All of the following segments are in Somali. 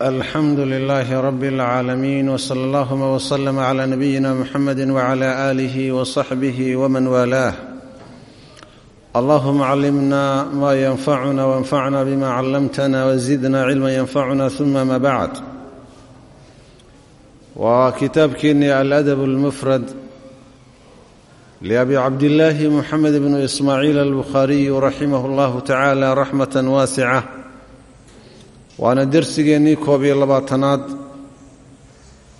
alxamdu lilaahi rabi اlcaalamiin wsala allahuma wslm cla nabiyina muxamedi wcla alih wsaxbih wman waalaah allahuma callimna ma yanfacuna wanfacna bima callamtana wzidna cilma yanfacuna uma ma bacd waa kitaabkeennii aladab اlmufrad liabi cabdillaahi muxamed bnu ismaaciil albukhaariyu raximah اllahu tacala raxmat waasica waana dersigeennii koob iyo labaatanaad.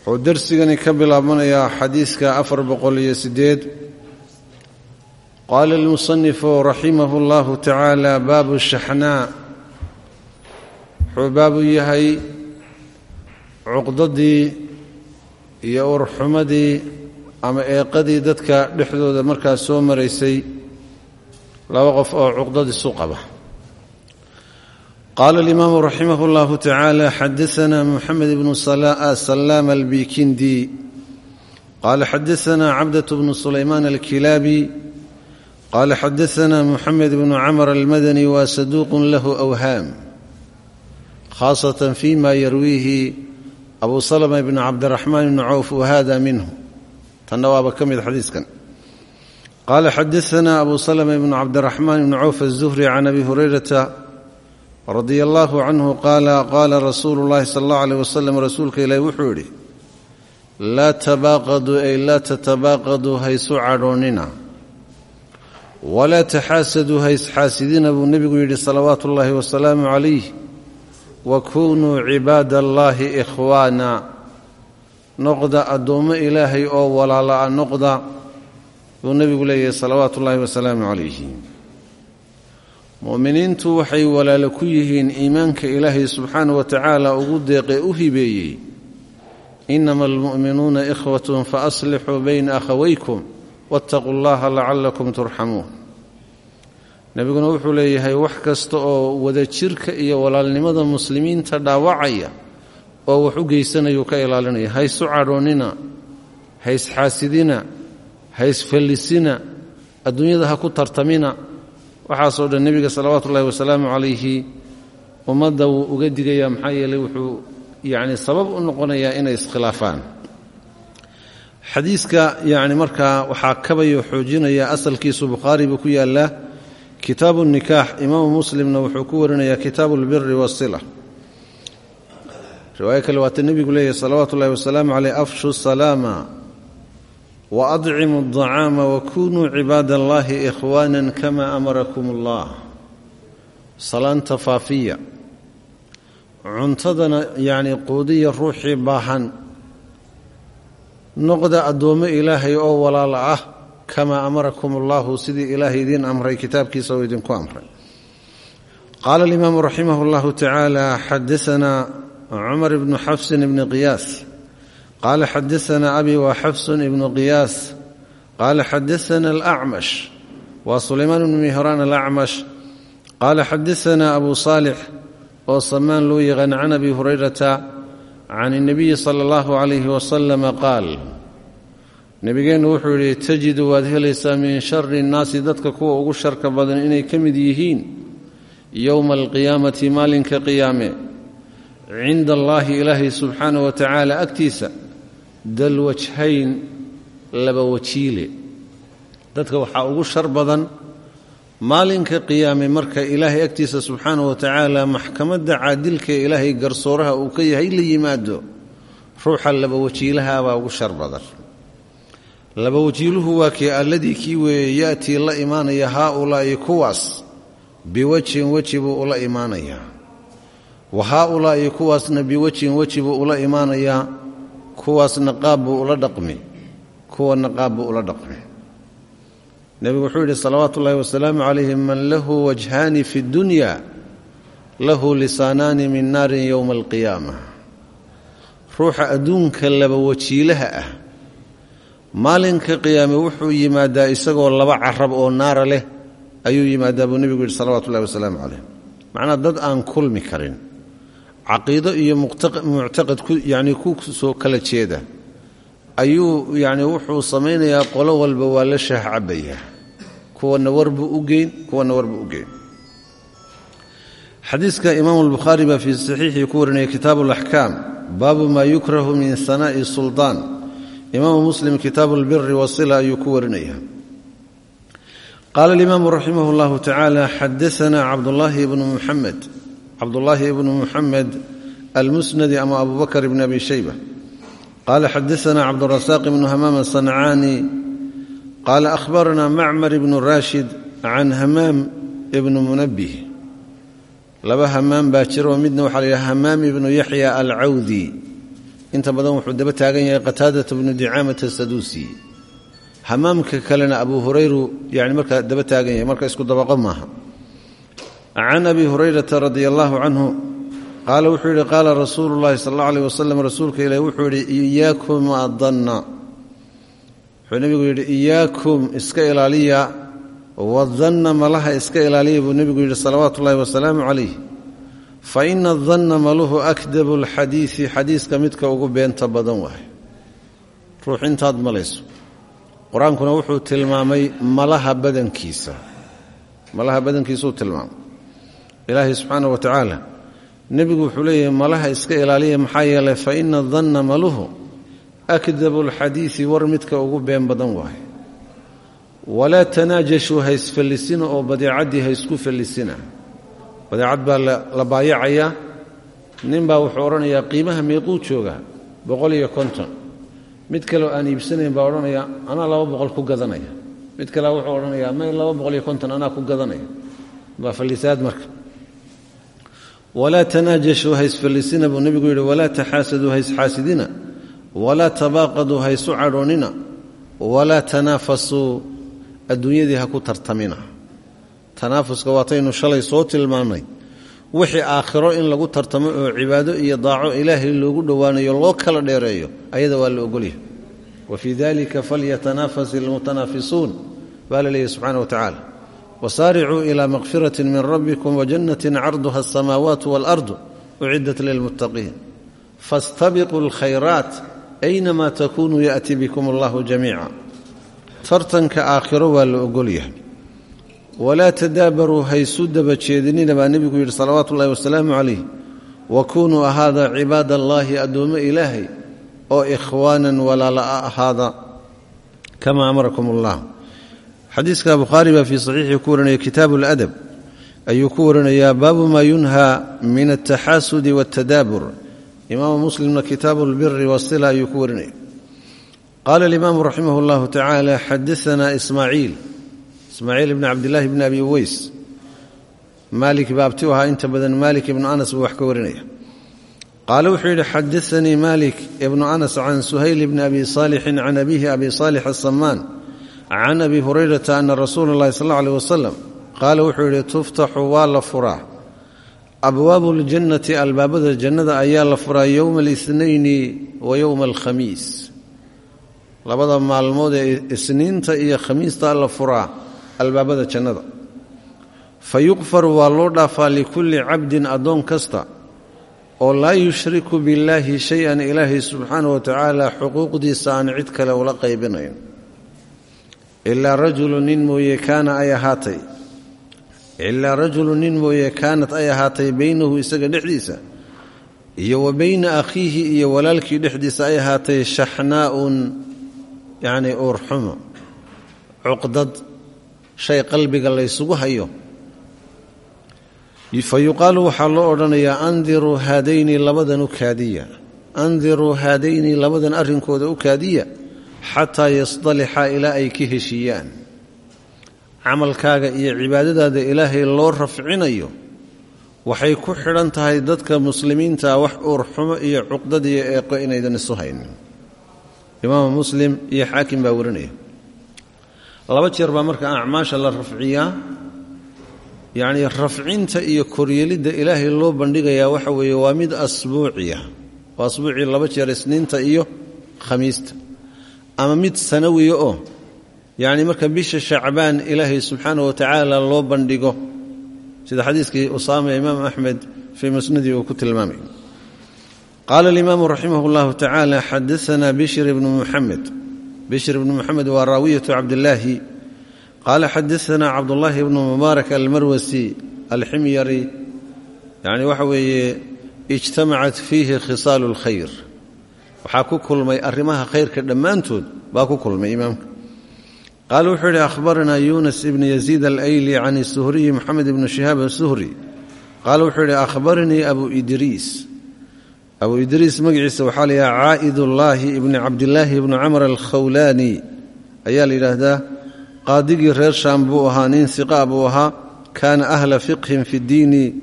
Wuxuu dersigani ka bilaabanayaa xadiiska afar boqol iyo siddeed. Qaala almusanifu raximahu اllahu tacaala baabu shaxnaa wuxuu baabu yahay cuqdadii iyo urxumadii ama eeqadii dadka dhexdooda markaas soo maraysay. Laba qof oo cuqdad isu qaba qaala alimaamu raximah اllahu tacaala xadaana muxamed bnu salaam albikindi qaala xadaana cabdaة bnu sulaymaan alkilaabi qaala xadaana muxamed bnu camr almadani waa saduuq lahu awhaam khaasatan fi ma yarwiihi abu salma bn cabdiraxmaan bni cawf wahada minhu tanna waaba ka mid xadiiskan qaala xadaana abu salma bn cabdiraxmaan bni cawf aلzuhri can abi hurayrata radia allahu canhu qaala qaala rasuulu llahi sala allahu aleyh wasalam rasuulka ilaahi wuxuu yidhi laa tabaaqaduu ay laa tatabaaqaduu haysu cadhoonnina walaa taxaasaduu haysxaasidina buu nebigu yidhi salawaatu ullaahi wasalaamu calayh wa kunuu cibaada allaahi ikhwaana noqda addoommo ilaahay oo walaala'a noqda buu nebigu leeyahay salawaatu ullaahi wasalaamu calayhi mu'miniintu waxay walaalo ku yihiin iimaanka ilaahay subxaana wa tacaala ugu deeqee u hibeeyey. Inama almu'minuuna ikhwatun faaslixuu bayna akhawaykum waataquu allaha lacalakum turxamuun. Nebiguna wuxuu leeyahay wax kasta oo wadajirka iyo walaalnimada muslimiinta dhaawacaya oo wax u geysanayuu ka ilaalinaya. Haysu cadhoonnina haysxaasidina haysfallisina adduunyada ha ku tartamina waxaasoo dhan nebiga salawaatu ullahi wasalaamu calayhi ummadda wuu uga digayaa maxaa yeeley wuxuu yacni sabab u noqonayaa inay iskhilaafaan. Xadiiska yacni markaa waxaa kabayo xoojinaya asalkiisu bukhaari buu ku yaallaa kitaabu nikaax imaamu muslimna wuxuu ku warinayaa kitaabu albiri waasila riwaayo kale waata nebigu leeyahy salawaatu ullahi wasalaamu caleyh afshu salaama waadcimu aldacaama wakunuu cibaada allaahi ikhwaana kama amarakum allah salaanta faafiya cuntadana yacni quudiya ruuxii baahan noqda addoommo ilaahay oo walaala ah kamaa amarakum allahu sidii ilaahay idiin amray kitaabkiisa oo idinku amray qaala alimaamu raximah اllahu tacaala xadaana cumar bnu xafsin bni qiyaas qaala xadaana abi waa xafsun ibnu qiyaas qaala xadaana alacmash waa sulaymaan ibnu mihraan alacmash qaala xadaana abu saalix oo samaan loo yaqaan can abi hurayrata can اnabiyi sala اllahu calayhi wasalama qaal nebigeennu wuxuu yidhi tajidu waad helaysaa min shari innaasi dadka kuwa ugu sharka badan inay ka mid yihiin yowma alqiyaamati maalinka qiyaame cinda allaahi ilaahay subxaanah wa tacaala agtiisa dal wajhayn laba wajiile. Dadka waxaa ugu shar badan maalinka qiyaame marka ilaahay agtiisa subxaana wa tacaala maxkamadda caadilka ee ilaahay garsooraha uu ka yahay la yimaado ruuxa laba wajiilahaabaa ugu shar badan. Laba wajiiluhu waa kii alladii kii weeye ya'tii la imaanaya haaulaa'i kuwaas biwajhin weji buu ula imaanayaa. Wa haaulaa'i kuwaasna biwajhin weji buu ula imaanayaa kuwaasna qaab buu ula dhaqmi kuwana qaab buu ula dhaqmi. Nebigu wuxuu yidhi salawaatu ullaahi wasalaamu calayhi man lahu wajhaani fi dunya lahu lisaanaani min naarin yowma alqiyaama. Ruuxa adduunka laba wajiilaha ah maalinka qiyaame wuxuu yimaadaa isagoo laba carab oo naara leh ayuu yimaadaa buu nebigu yidhi salawatu ullahi wasalaamu calayh macnaa dad aan kulmi karin caqiido iyo muctaqad yani ku soo kala jeeda. Ayuu yani wuxuu samaynayaa qolo walba waa la shaah cabaya kuwana warbuu u geyn kuwana warbuu u geyn. Xadiiska imaamu albukhaari baa fii saxiixii ku warinaya kitaabu alaxkaam baabu maa yukrahu min sanaa'i suldaan imaamu muslim kitaabu albiri wasila ayuu ku warinaya. Qaala alimaamu raximah اllahu tacaala xadaana cabdullaahi bnu muxamed cabdullaahi ibnu muxamed almusnadi ama abu bakr ibn abi shayba. qaala xadaana cabdurasaaq ibnu hamaam asancaani qaala ahbarana macmar ibnu rashid can hamaam ibnu munabih. laba hamaam baa jira oo midna waxaa la yidhaha hamaam ibnu yaxya alcawdi. inta badan wuxuu daba taagan yahay qataadata bnu dicaamata saduusi hamaamka kalena abu hurayru yani markaa daba taagan yahay marka isku dabaqo maaha can abi hurayrata radia allahu canhu qaala wuxuu yidhi qaala rasuulu llahi sal alla aleh wasalam rasuulka ilahi wuxuu yidhi iyaakum adanna wuxuu nebigu yidhi iyaakum iska ilaaliya wadanna malaha iska ilaaliya buu nebigu yidhi salawaatu ullahi wasalaamu calayh fa ina adanna maluhu akdabu alxadiisi xadiiska midka ugu beenta badan waay ruux intaad malayso qur'aankuna wuxuu tilmaamay malaha badankiisa malaha badankiisuu tilmaamay ilaahay subxaana wa tacaala nebigu wuxuu leeyahay malaha iska ilaaliya maxaa yeelay fa ina danna maluhu akdabu alxadiisi war midka ugu been badan waay walaa tanaajashuu ha isfallisina oo badeecaddii ha isku fallisina badeecad baa la baayacayaa nin baa wuxuu odhanayaa qiimaha meequu joogaa? Boqol iyo konton. Mid kaleo aan iibsanayn baa odhanaya anaa laba boqol ku gadanaya. Mid kale wuxuu odhanayaa may laba boqol iyo ku gadanaya. Waa fallisaad marka walaa tanaajashuu ha isfallisina buu nebigu yidhi walaa taxaasaduu ha isxaasidina walaa tabaaqaduu ha isu cadhoonnina walaa tanaafasuu adduunyadii ha ku tartamina. Tanaafuska waataynu shalay soo tilmaannay wixii aakhiro in lagu tartamo oo cibaado iyo daaco ilaahay loogu dhowaanayo loo kala dheereeyo ayada waa la ogolyahay wa fii dalika falyatanaafas ilmutanaafisuun baa la subxana wa wsaaricuu ilaa makfirati min rabbikum wajanati carduha asamaawaat waalardu ucidat lilmuttaqiin fastabiquu alkhayraat aynamaa takunuu yaati bikum allahu jamiica tartanka aakhiro waa la ogolyahay walaa tadaabaruu haysu daba jeedinina baa nebigu yidhi salawaatu ullahi wasalaamu calayh wakunuu ahaada cibaad allaahi addoommo ilaahay oo ikhwaanan walaala ahaada kamaa amarakum allah xadiiska bukhaari baa fii saxiixii ku warinaya kitaabu اladab ayuu ku warinayaa baabu maa yunhaa min altaxaasudi waاtadaabur imaamu muslimna kitaabu اlbiri wasila ayuu ku warinaya qaala alimaamu raximah اllahu tacaala xadaana ismaaciil ismaaciil ibni cabdillaahi bni abi uweys maalik baabti u ahaa inta badan maalik ibnu anas buu wax ka warinaya qaale wuxuu yidhi xadaanii malik ibnu anas can suhayl bni abi saalixin can abiihi abi saalix asamaan can abi hurayrata ana rasuula اllahi sal allahu aleh wasalam qaala wuxuu yidhi tuftaxu waa la furaa abwaabu ljannati albaabada jannada ayaa la furaa yowma اlithnayni wa yowma alkhamiis labada maalmood ee isniinta iyo khamiistaa la furaa albaabada jannada fayukfaru waa loo dhaafaa likulli cabdin addoon kasta oo laa yushriku billaahi shay-an ilaahay subxaanah wa xuquuqdiisa aan cid kale ula qaybinayn ilaa rajulu nin mooye kaana ay ahaatay ilaa rajulu nin mooye kaanat ay ahaatay beynahu isaga dhexdiisa iyo wa beyna akhiihi iyo walaalkii dhexdiisa ay ahaatay shaxnaa'un yacni uurxumo cuqdad shay qalbiga laysugu hayo fa yuqaalu waxaa loo odhanayaa andiruu haadayni labadan u kaadiya andiruu haadayni labadan arrinkooda u kaadiya xataa yasdalixa ilaa ay ka heshiiyaan. Camalkaaga iyo cibaadadaada ilaahay loo rafcinayo waxay ku xidhan tahay dadka muslimiinta wax uurxumo iyo cuqdad iyo eeqo inaydan isu haynin imaamu muslim iyo xaakim baa laba jeer baa marka acmaasha la rafciyaa yacnii rafcinta iyo koryeelidda ilaahay loo bandhigayaa waxa weeye waa mid asbuuciya. Waa asbuucii laba jeer isniinta iyo khamiista ama mid sanawiya oo yacni marka bisha shacbaan ilaahay subxaana wa tacaala loo bandhigo sida xadiiskii usaama imaam axmed fii musnadii uu ku tilmaamay. Qaala alimaamu raximah اllahu tacaala xadaana bishr ibnu muxamed bishr ibnu muxamed waa raawiyatu cabdillaahi. Qaala xadaana cabdullaahi ibnu mubaarak almarwasi alximyari. Yacni waxa weeye ijtamacat fiihi khisaalu اlkhayr waxaa ku kulmay arrimaha khayrka dhammaantood. Baa ku kulmay imaamka. Qaala wuxuu yidhi ahbaranaa yunas ibn yaziid alayli can suhriyi moxamed ibni shihaab asuhri qaala wuxuu yidhi ahbaranii abu idriis abu idriis magaciisa waxaa la yidhaha caa'idullaahi ibni cabdillaahi ibni camr alkhawlaani. Ayaa la yidhaahdaa qaadigii reer shaam buu ahaa nin siqaa buu ahaa kaana ahla fiqhin fi ddiini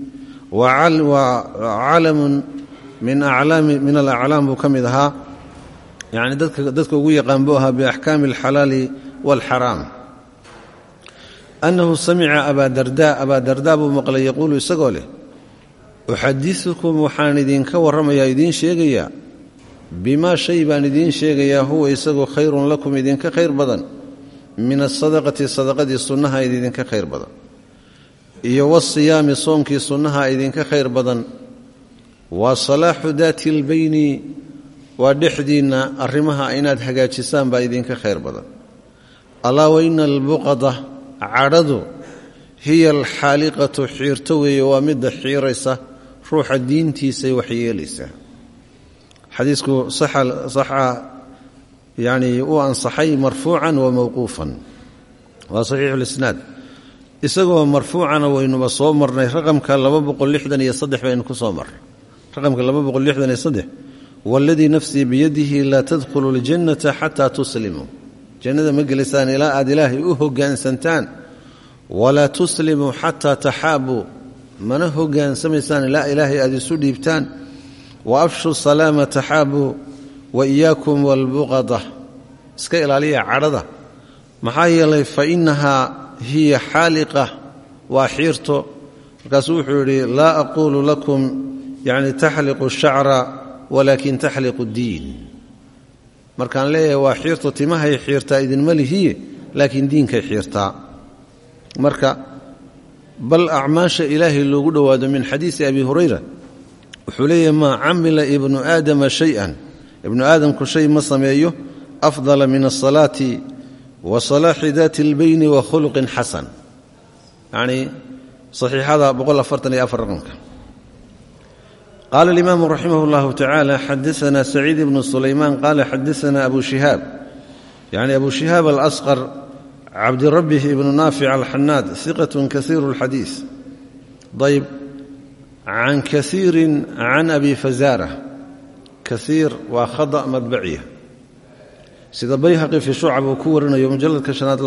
wa calamun min alaclaam buu ka mid ahaa. Yani dadka ugu yaqaan buu ahaa biaxkaami alxalaali walxaraam. Annahu samica abaa darda abaa darda buu maqlay yaquulu isagoo leh uxadiukum waxaan idinka warramayaa idiin sheegayaa bimaa shay baan idiin sheegayaa huwa isagoo khayrun lakum idinka khayr badan. Min asadaqati sadaqadii sunnaha idinka khayr badan. Iyo wasiyaami soonkii sunnaha idinka khayr badan waa salaaxu daati lbayni waa dhexdiinna arrimaha inaad hagaajisaan baa idinka khayr badan. Alaa waina albuqada cadhadu hiya alxaaliqatu xiirto weeye waa midda xiiraysa ruuxa diintiisay waxyeelaysaa xadiisku saxa yani uu ansaxay marfuucan wa mawquufan. Waa saxiixu lisnaad isagoo marfuucana waynuba soo marnay raqamka baynu ku soo marnay raqamka waladii nafsii biyadihi laa tadkhulu ljannata xataa tuslimuu jannada ma gelaysaan ilaa aad ilaahay u hoggaansantaan walaa tuslimuu xataa taxaabuu mana hogaansamaysaan ilaa ilaahay aad isu dhiibtaan. Wa afshu salaama taxaabuu wa iyaakum walbuqada. Iska ilaaliya cadhada. Maxaa yeelay fa innahaa hiya xaaliqa waa xiirto. Markaasuu wuxuu yacni taxliqu shacra walaakin taxliqu diin. Markaan leeyahay waa xiirto timahay xiirtaa idinma lihiye laakiin diinkay xiirtaa marka bal acmaasha ilaahay loogu dhowaado min xadiisi abi hurayra wuxuu leeyahay maa camila ibnu aadama shay-an? Ibnu aadamku shay ma sameeyo afdala min asalaati wa salaaxi daati اlbayni wa khuluqin xasan. Yacnii saxiixada raqamka qaala alimaamu raximah اllahu tacaala xadaana saciid ibnu sulaymaan qaala xadaana abu shihaab yani abu shihaab alasqar cabdirabbih ibnu naafic alxanaad iqat kasiiru اlxadiis ayb can kaiirin can abi fazaara kaiir waa khada madbaciya sida bayhaqi fii shucab uu ku warinayo mujalladka shanaad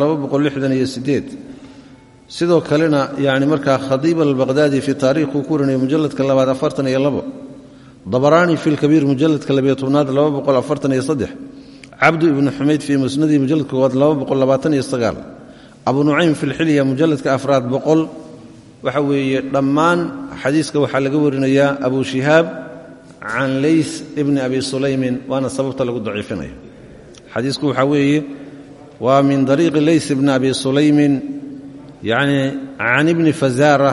sidoo kalena yani markaa khadiib albaqhdaadi fii taarikh uu ku warinayo mujalladka labaad afartan iyo labo. Dabaraani fi lkabiir mujalladka labiyo tobnaad laba boqol afartan iyo saddex. Cabdu ibnu xumayd fii musnadii mujalladka koowaad laba boqol labaatan iyo sagaal. Abu nucaym fi lxilya mujalladka afraad boqol. Waxa weeye dhammaan xadiiska waxaa laga warinayaa abu shihaab can leys ibni abi sulaymin waana sababta lagu daciifinayo. Xadiisku waxaa weeye waa min dariiqi leys ibni abi sulaymin yacni can ibni fazaara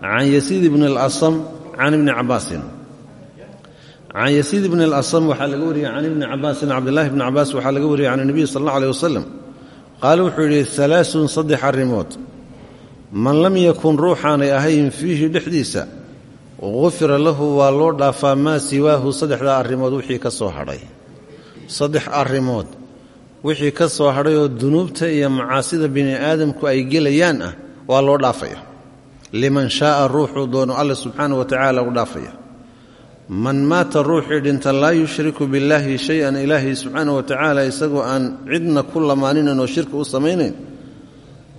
can yasiid ibni alasam can ibni cabaasin can yasiid ibni alasam waxaa laga wariyey can ibni cabaasin cabdillahi bni cabaas waxaa laga wariyey can nebiy sal alla aleh wasalam qaale wuxuu yidhi alaasun saddex arrimood. Man lam yakun ruuxaanay ahayn fiihi dhexdiisa hufira lahu waa loo dhaafaa maa siwaahu saddexdaa arrimood wixii ka soo hadhay. Saddex arrimood wixii ka soo hadhay oo dunuubta iyo macaasida bini aadamku ay gelayaan ah waa loo dhaafaya. Liman shaaa ruuxuu doono alla subxaana wa tacaala u dhaafaya. Man maata ruuxii dhinta laa yushriku billaahi shay-an ilaahay subxaana wa tacaala isagoo aan cidna ku lamaaninayn oo shirki u samaynayn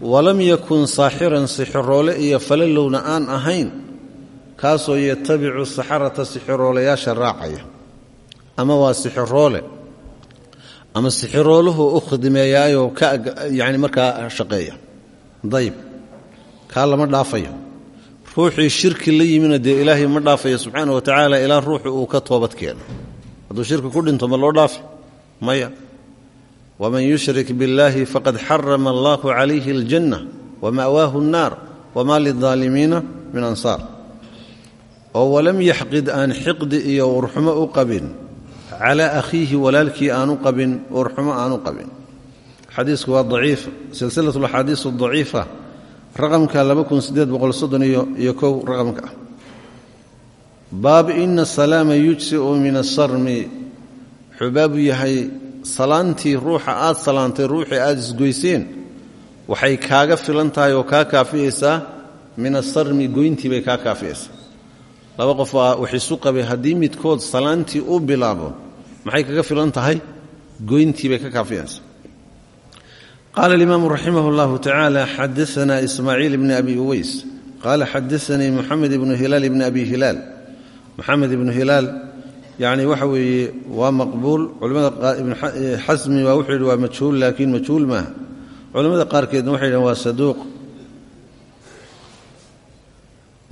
walam yakun saaxiran sixiroole iyo falalowna aan ahayn kaasoo yatabicu saxarata sixiroolayaasha raacaya. Ama waa sixiroole ama sixirooluhu u khidmeeyaayoo ka yani markaa shaqeeya dayb kaa lama dhaafayo ruuxii shirki la yimina dee ilaahay ma dhaafayo subxaana wa tacaala ilaa ruuxu uu ka toobad keeno hadduu shirki ku dhinto ma loo dhaafi maya waman yushrik biاllahi faqad xarama allahu calayhi اljanna wama'waahu اnnaar wama lilظaalimiina min ansaar oo walam yaxqid aan xiqdi iyo warxumo u qabin calaa akhiihi walaalkii aanu qabin warxumo aanu qabin. Xadiisku waa aciif silsilat axaadiis daciifa. Raqamka iyo kow raqamka. Baab ina asalaama yujsiu min asarmi wuxuu yahay salaantii ruuxa aad salaantay ruuxii aad isgoyseen waxay kaaga filan tahay oo kaa kaafiyeysaa min asarmi goyntii bay kaa kaafiyeysaa laba qof wax isu qabay haddii midkood salaantii u bilaabo maxay kaga filan tahay? Goyntii bay ka kaafiyeysaa qaala alimaamu raximah اllahu tacaala xadaana ismaaciil bni abi uweys qaala xadaanii moxamed ibnu hilaal ibni abi hilaal. Moxamed ibnu hilaal yacni waxa weeye waa maqbuul. Ibnu xasmi baa wuxuu yidhi waa majhuul laakiin majhuul maaha. Culimmada qaarkeedna waxay yidhahen waa saduuq.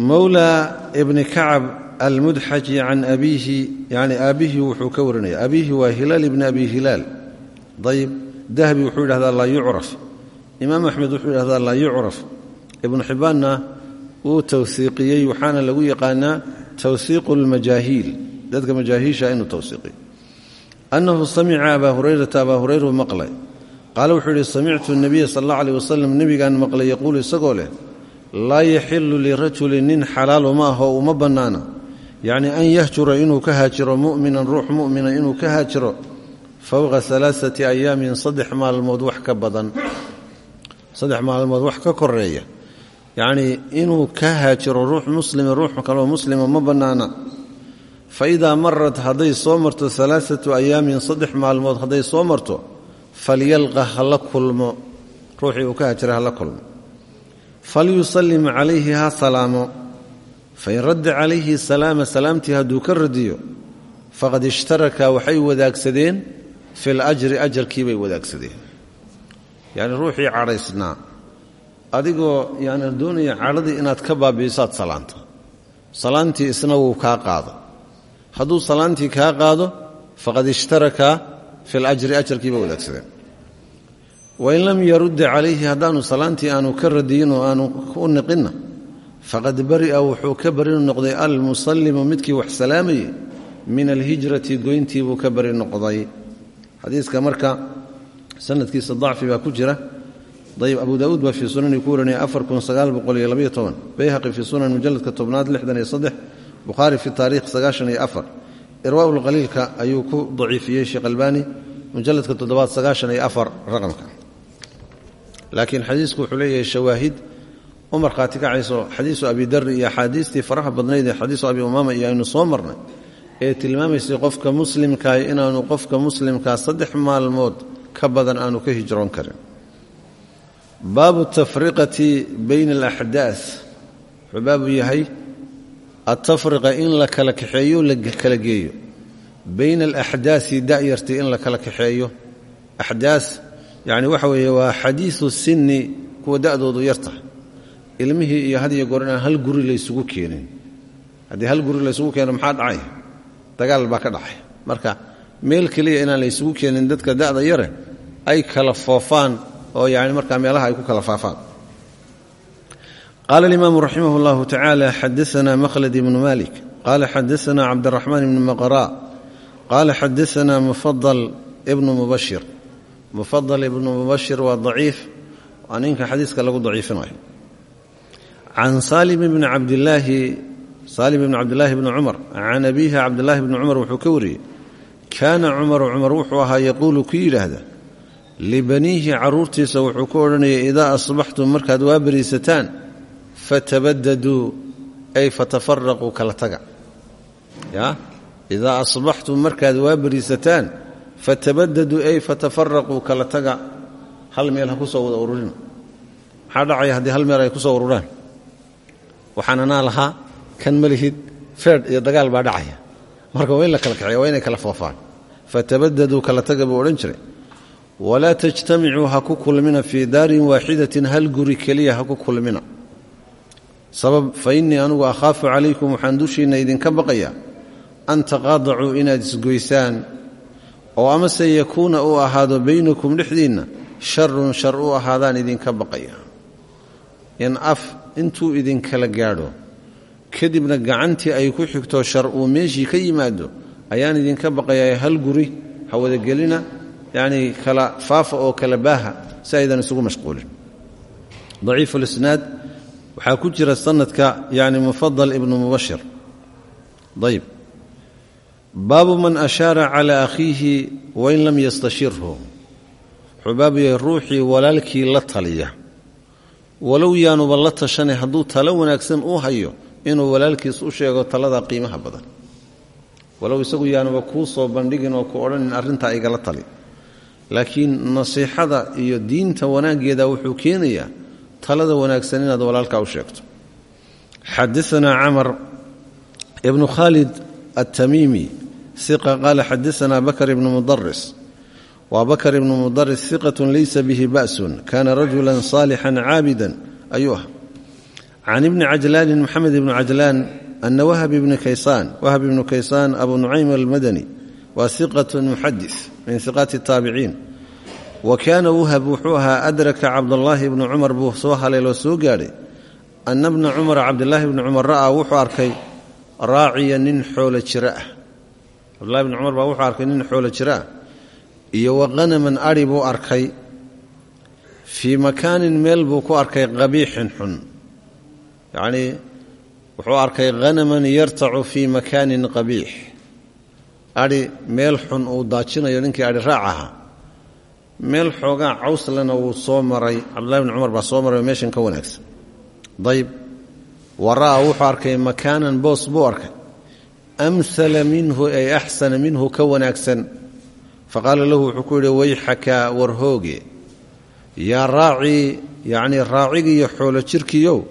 Mowla ibni almudxaji can abiihi yani aabbihii wuxuu ka warinaya abiihi waa hilaal ibni abi hilaal ayib dahabi wuxuu yidhahdaa laa yucraf imaam axmed wuxuu yidhahdaa laa yucraf ibnu xibbaanna wuu tawsiiqiyey waxaana lagu yaqaanaa tawsiiqu lmajaahiil dadka majaahiisha inuu tawsiiqiyo annahu samica abaa hurayrata abaa hurayru maqlay qaale wuxuu yidhi samictu nabiya sal alla aleh wasalam nebigaan maqlay yaquulu isagoo leh laa yaxilu lirajulin nin ma aho uma bannaana yacni an yahjura inuu ka haajiro mu'minan ruux mu'mina inuu ka haajiro fowqa alaaati ayaamin saddex maalmood wax ka badan. Saddex maalmood wax ka koreeya yacnii inuu ka haajiro ruux muslima ruux kaloo muslima ma bannaana. Fa idaa marat hadday soo marto alaaatu ayaamin saddex maalmood hadday soo marto falyalqa hala kulmo. Ruuxii uu fain radda calayhi salaama salaamtii hadduu ka radiyo faqad ishtaraka waxay wadaagsadeen fi lajri ajarkiibay wadaagsadeen yacni ruuxii cadhaysnaa adigoo yani doonaya cadhadii inaad ka baabi'isaad salaanta salaantii isna wuu kaa qaado hadduu salaantii kaa qaado faqad ishtaraka fi lajri ajarkiibay wadaagsadeen wain lam yarudda calayhi haddaanu salaantii aanu ka radiyin aanu u niqinna faqad bari'a wuxuu ka bari noqday almusallimu midkii wax salaamayey min alhijrati goyntii buu ka bari noqday. Xadiiska marka sanadkiisa dacfi baa ku jira. Ayb abu daauud baa fii sunani ku warinaya bayhaqi fii sunan mujaladka tobnaad bukhaari fi taarikh irwaa lqaliilka ayuu ku daciifiyey sheekh albani mujaladka toddobaad raqamka. Laakiin xadiisku wuxuu leeyahay shawaahid u markhaati kacayso xadiisu abi dari iyo axaadiistii faraha badnayd ee abi umaama iyo aynu soo marnay ee tilmaamaysay qofka muslimkaah inaanu qofka muslimkaa saddex maalmood ka badan aanu ka hijroon karin. Baabu tafriqati bayna alaxdaas wuxuu baabu yahay atafriqa in la kala kaxeeyo la kala geeyo. Bayna alaxdaasi da'yartii in la kala kaxeeyo. Axdaas yacni waxa weeye waa xadiisu sinni ilmihii iyo had iyo goor inaan hal guri laysugu keenin. Haddii hal guri laysugu keeno maxaa dhacay? Dagaal baa ka dhacay. Marka meel keliya inaan laysugu keenin dadka da'da yare ay kala foofaan oo yani markaa meelaha ay ku kala faafaan. Qaala alimaamu raximah اllahu tacaala xadaana makhlad ibnu malik qaala xadaana cabdiraxmaan ibnu maqra qaala xadaana mufadal ibnu mubashir. Mufadal ibnu mubashir waa daciif waa ninka xadiiska lagu daciifinayo can salim bni cabdilaahi saalim ibni cabdilaahi bni cumar can abiihi cabdilaahi bni cumar wuxuu ka wariyey kaana cumaru cumar wuxuu ahaa yaquulu ku yidhaahda libaniihi carruurtiisa wuxuu ku odhanayay idaa asbaxtum markaad waa beriisataan fatabadaduu ay fatafaraquu kala taga ya idaa asbaxtum markaad waa beriisataan fatabadaduu ay fatafaraquu kala taga hal meel ha ku soo wada ururina maxaa dhacaya haddii hal meel ay ku ururaan waxaan anaa lahaa kan ma lihid feedh iyo dagaal baa dhacaya. Marka waa in la kala kaxeeya waa inay kala foofaan. Fatabadaduu kala taga buu odhan jiray. Walaa tajtamicuu ha ku kulmina fii daarin waaxidatin hal guri keliya ha ku kulmina. Sabab fa innii anugu akhaafu calaykum waxaan dushiinna idinka baqayaa an taqaadacuu inaad isgoysaan oo amase yakuuna uu ahaado baynakum dhexdiinna sharun shar u ahaadaan idinka baqaya intuu idinkala gaadho. Kadibna gacantii ay ku xigto shar uu meeshii ka yimaado ayaan idinka baqayaa hal guri ha wadagelina yacnii kala faafa oo kala baaha si aydan isugu mashquulin. Daciifu lisnaad waxaa ku jira sanadka yani mufadal ibnu mubashir. Ayb baabu man ashaara calaa akhiihi wain lam yastashirhu. Wuxuu baabu yahay ruuxii walaalkii la taliya walow yaanuba la tashanay hadduu talo wanaagsan uu hayo inuu walaalkiis u sheego talada qiimaha badan. Walow isagu yaanuba kuu soo bandhigin oo ku odhanin arrintaa igala tali. Laakiin nasiixada iyo diinta wanaaggeeda wuxuu keenayaa talada wanaagsan inaad walaalkaa u sheegto. Xadaanaa camar ibnu khaalid atamiimi iqa qaala xadaanaa bakar ibnu mudaris wabakr ibnu mudaris iqat laysa bihi ba'sun kana rajula saalixan caabidan ayuu ah can ibni cajlaanin maxamed ibnu cajlaan ana wahab ibni kaysaan wahab ibnu kaysaan abu nucaym almadani waa iqat muxadis min iqaati taabiciin wa kaana wahab wuxuu ahaa adraka cabdulaahi ibni cumar buu soo halay loo soo gaadhay ana bna cumara cabdilaahi bni cumar ra'aa wuxuu arkay raaciya nin xoolo jira ah cabdulahi bni cumar baa wuxuu arkay nin xoolo jira ah iyo waqanaman adhi buu arkay. Fii makaanin meel buu ku arkay qabiixin xun. Yacnii wuxuu arkay khanaman yartacu fii makaanin qabiix. Adhi meel xun uu daajinayo ninkii adhi raac ahaa meel xoogaa cawslena wuu soo maray cabdullahi bni cumar baa soo maray oo meeshan ka wanaagsan. Ayb wa wuxuu arkay makaanan boos buu arkay. Amhala minhu ay axsana minhu ka wanaagsan faqaala lahu wuxuu ku yidhi wayxaka warhooge. Yaa raacii yacnii raacigiiyo xoolo jirkiyow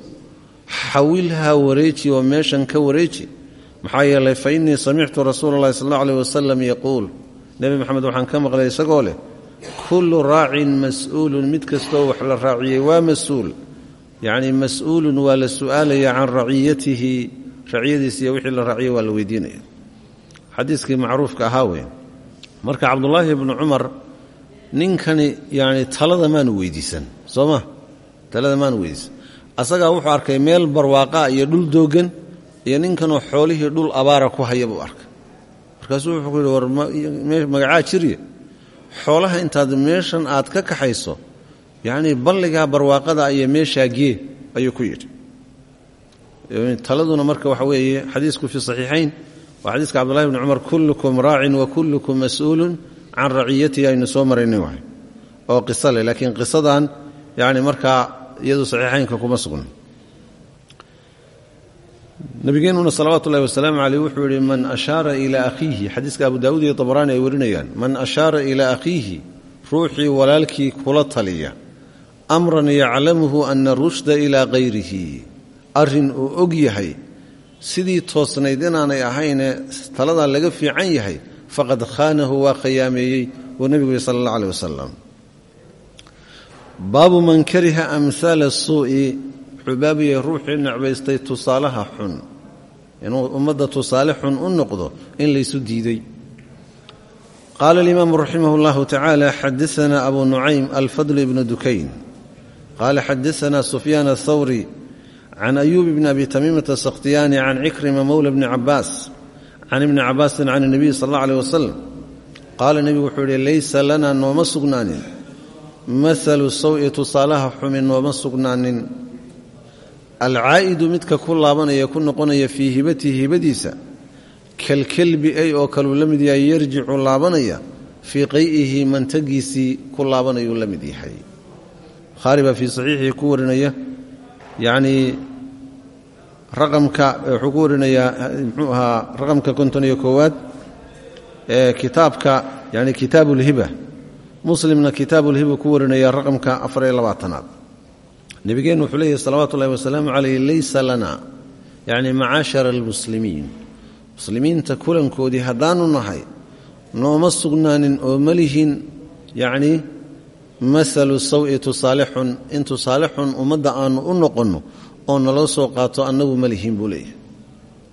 xawilhaa wareeji oo meeshan ka wareeji. Maxaa yeelay fa innii samictu rasuula allahi sal allau aleyh wasalam yaquul. Nebi moxamed waxaan ka maqlay isagoo leh kullu raacin mas'uulun mid kastoo wax la raaciyey waa mas'uul yacni mas'uulun waa la su'aalaya can raciyatihi raciyadiisa iyo wixii la raaciyay waa marka cabdullaahi bnu cumar ninkani yani talada maanu weydiisan soo ma talada maanu weydiisan. Asagaa wuxuu arkay meel barwaaqaa iyo dhul doogan iyo ninkanoo xoolihii dhul abaara ku haya buu arkay. Markaasuu wuxuu ku yidhi war magacaa jirya xoolaha intaad meeshan aad ka kaxayso yacnii balligaa barwaaqada iyo meeshaa gee ayuu ku yidhi. Taladuna marka waxa weeye xadiisku fi saxiixayn waa xadiiska cabdullahi bni cumar kullukum raacin wa kullukum mas'uulun can raciyatihi aynu soo maraynin waay. Oo qiso leh laakiin qisadan yani markaa iyadu saxiixaynka kuma sugna. Nabigeenuna salawaatu ullahi wasalaamu caleyh wuxuu yihi man ashaara ilaa akhiihi xadiiska abu daawuud iyo dabaraani ay warinayaan man ashaara ilaa akhiihi ruuxii walaalkii kula taliya amran yaclamuhu ana rushda ilaa kayrihi arrin uu og yahay sidii toosnayd inaanay ahayne taladaa laga fiican yahay faqad khaanahu waa khiyaameeyey buu nebigu yihi sala allah aleh wasalam baabu man kariha amhaala suu'i wuxuu baabu yahay ruuxii necbaystay tusaalaha xun. Inuu ummadda tusaale xun u noqdo in laysu diiday. Qaala alimaamu raximah اllahu tacaala xadaana abu nucaym alfadl ibnu dukayn. Qaala xadaana sufyaan athawri can ayuub bni abi tamiimata sakhtiyaani can cikrima mowla bni cabaas can ibni cabaasin can اnebiy sal اllah aleh wasalam qaala nebigu wuxuu yihi laysa lana nooma sugnaanin maalu sawi tusaalaha xumi nooma sugnaanin alcaa'idu midka ku laabanaya ku noqonaya fii hibatihi hibadiisa kalkelbi ay oo kaluu la mid yahay yarjicu laabanaya fii qay'ihi mantagiisii ku laabanayuu la mid yahay bukhaari raqamka wuxuu ku warinayaa muxuu ahaa raqamka konton iyo koowaad ee kitaabka yani kitaabu ulhiba muslimna kitaabuulhiba ku warinaya raqamka afar iyo labaatanaad. Nebigeennu wuxuu leeyahy salawaatu ullahi wasalaamu calayh laysa lana yacni macaashara almuslimiin. Muslimiinta kulankoodii haddaanu nahay nooma sugnaanin oo ma lihin yacnii maalu sawi tusaale xun in tusaale xun ummadda aanu u noqonno oo naloo soo qaato annagu ma lihin buu leeyahay.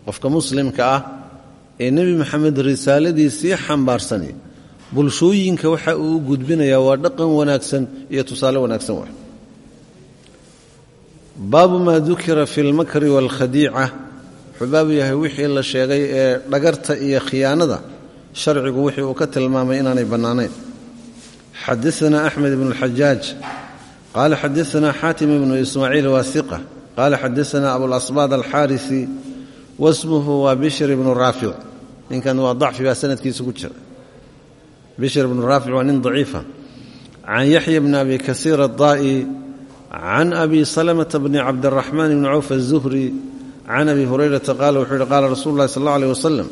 Qofka muslimka ah ee nebi maxamed risaaladiisii xambaarsanay bulshooyinka waxa uu gudbinayaa waa dhaqan wanaagsan iyo tusaale wanaagsan wa baabu maa dukira fi lmakri waalkhadiica wuxuu baabu yahay wixii la sheegay ee dhagarta iyo khiyaanada sharcigu wixii uu ka tilmaamay inaanay bannaanayn. Xadaana axmed ibnu اlxajaaj qaala xadaana xaatim ibnu ismaaciil waasiqa qaala xadaana abulasbaad alxaarisi wasmuhu waa bishr ibnu raafic ninkan waa dacfi baa sanadkiisa ku jira bishr ibnu raafic waa nin daciifa can yaxya bni abi kasiir adaa'i can abi salamata bni cabdiraxmaan bni cawf aلzuhri can abi hurayrata qaala wuxuu yihi qaala rasuulu llahi sal alla aleh wasalam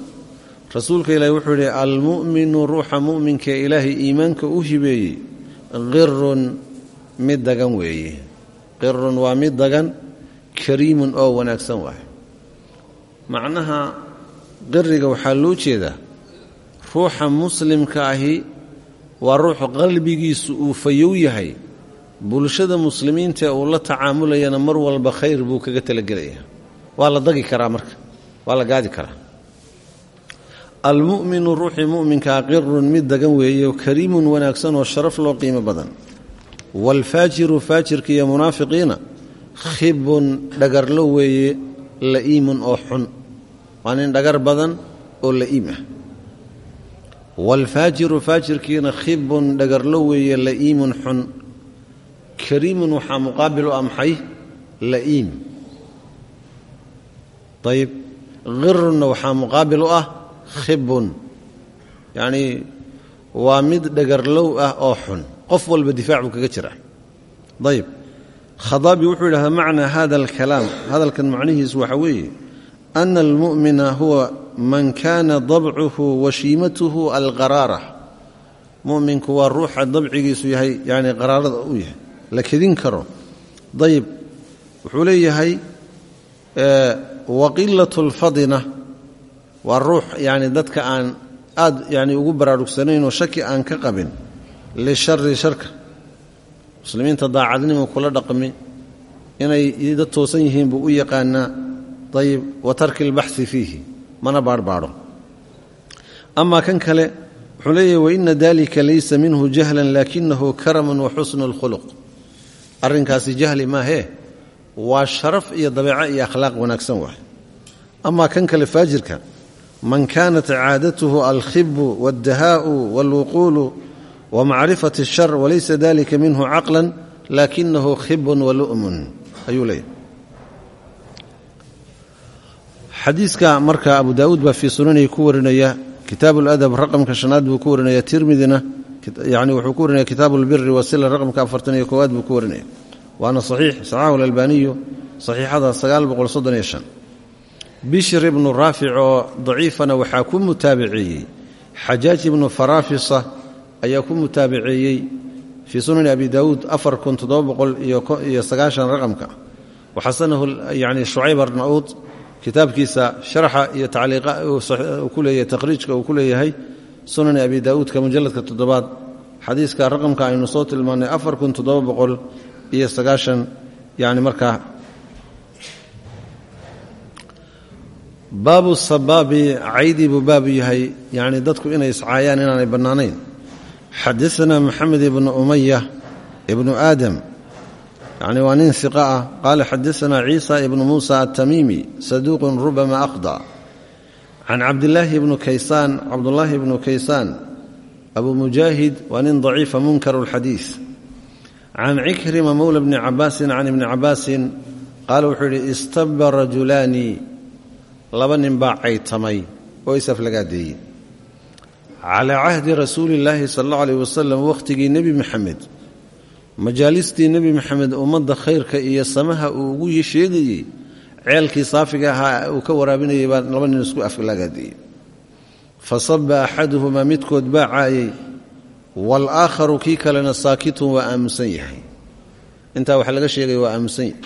rasuulka ilaahi wuxuu yidhi almu'minu ruuxa mu'minkaee ilaahay iimaanka u hibeeyey qirun mid dagan weeye qirun waa mid dagan kariimun oo wanaagsan waay. Macnaha qiriga waxaa loo jeedaa ruuxa muslimka ahi waa ruuxu qalbigiisu uu fayow yahay bulshada muslimiinta uu la tacaamulayana mar walba khayr buu kaga talagelaya. Waa la dagi karaa marka waa la gaadi karaa. Almu'minu ruuxii mu'minkaa qirun mid dagan weeye kariimun wanaagsan oo sharaf loo qiimo badan. Waalfaajiru faajirka iyo munaafiqiina khibun dhagarlo weeye la'iimun oo xun. Waa nin dhagar badan oo la'iim ah. Waalfaajiru faajirkiina khibun dhagarlo weeye la'iimun xun. Kariimun waxaa muqaabil u ah maxay? La'iim ayib qirunna waxaa muqaabil u ah khibun. Yacnii waa mid dhagarlow ah oo xun. Qof walba difaac buu kaga jira ayib khadaabi wuxuu yidhahdaa macnaa hada alkalaam hadalkan macnihiisu waxa weeye ana almu'mina huwa man kaana dabcuhu washiimatuhu alqaraara. Mu'minku waa ruuxa dabcigiisu yahay yani qaraarada uu yahay. La kedin karo. Ayib wuxuu leeyahay waqilat lfadina waa ruux yani dadka aan aad yani ugu baraarugsanayn oo shaki aan ka qabin. Lishari sharka muslimiinta daacadnimu kula dhaqmi inay dad toosan yihiin buu u yaqaanaa ayib wa tarki albaxi fiihi mana baarhbaadho amaa kan kale wuxuu leeyahy waina dalika laysa minhu jahlan laakinahu karamun wa xusnu اlkhuluq arrinkaasi jahli maahee waa sharaf iyo dabeeco iyo akhlaaq wanaagsan waay amaa kan kale faajirka man kaanat caadatuhu alkhibu wاddahaa'u wاlwuquulu wmacrifat الshar walaysa dalika minhu caqla lakinahu khibun walu'mun ayuu leeyahy xadiiska marka abu daawuud baa fii sunanihi ku warinaya kitaab اladab raqamka shanaad buu ku warinaya tirmidina yani wuxuu ku warinaya kitaabu اlbiri wasila raqamka afartan iyo koowaad buu ku warinaya waana saxiix saxaxu اlalbaniyu saxiixada sagaal boqol soddon iyo shan bishr ibnu raafic oo daciifana waxaa ku mutaabiceeyey xajaaj ibnu farafisa ayaa ku mutaabiceeyey fii sunani abi daawuud afar kun toddoba boqol iyo sagaashan raqamka. Waxasanahu yani shucayb arnauud kitaabkiisa sharaxa iyo ku leeyahay takhriijka uu ku leeyahay sunani abi daawuudka mujalladka toddobaad. Xadiiska raqamka aynu soo tilmaannay afar kun toddoba boqol iyo sagaashan yani markaa baabu sabaabi caydii buu baabu yahay yani dadku inay iscaayaan inaanay bannaanayn xadaana maxamed ibnu umaya ibnu aadam yani waa nin iqa ah qaala xadaana ciisa ibnu muusa atamiimi saduuqun rubama aqda can cabdilaahi bnu kaysaan cabdulaahi bnu kaysaan abu mujaahid waa nin daciifa munkar اlxadiis can cikrima mowla bni cabaasin can ibni cabaasin qaala wuxuu yidhi istaba rajulaani laba nin baa caytamay oo isaflagaadeeyey calaa cahdi rasuulillaahi sal allau aleyh wasalam wakhtigii nebi maxamed majaalistii nebi maxamed ummadda khayrka iyo samaha uu ugu sheegayey ceelkii saafiga ahaa uu ka waraabinayay baa laba nin isku aflagaadiyey fa saba axaduhumaa midkood baa caayay waalaakharu kii kalena saakitun waa aamusan yahay. Intaa wax laga sheegay waa aamusan yahay.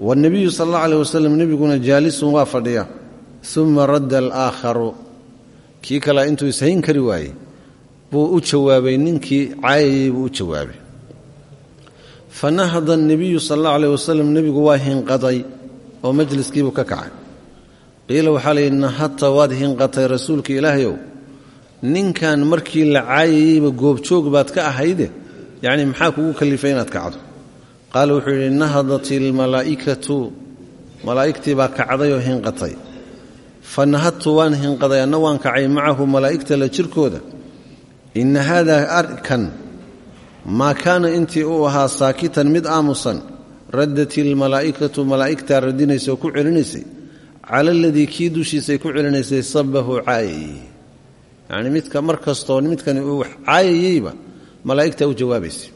Wanebiyu sal allau jaalisun waa fadhiya. Uma radda alaakharu kii kale intuu ishayn kari waayey buu u jawaabay ninkii caayayey buu u jawaabay. Fa nahada anebiyu sal allahu aleh wasalam nebigu waa hinqaday oo majliskiibuu ka kacay. Qiila waxaa la yidhi nahadta waad hinqatay rasuulka ilaahayow. Ninkan markii la caayayeyba goobjoog baad ka ahayde yacni maxaa kugu kallifay inaad kacdo? Qaala wuxuu yidhi nahadat lmalaaikatu malaa'igtii baa kacday oo hinqatay fa nahadtu waan hinqaday anna waan kacay macahu malaa'igta la jirkooda. Inna haadaa arkan maa kaana intii uu ahaa saakitan mid aamusan raddat ilmalaa'ikatu malaa'igtaa radinaysay ku celinaysay cala aladii kii dushiisay ku celinaysay sabahu caayayey yacnii midka mar kastoo midkani uu wax caayayeyba malaa'igtaa u jawaabaysa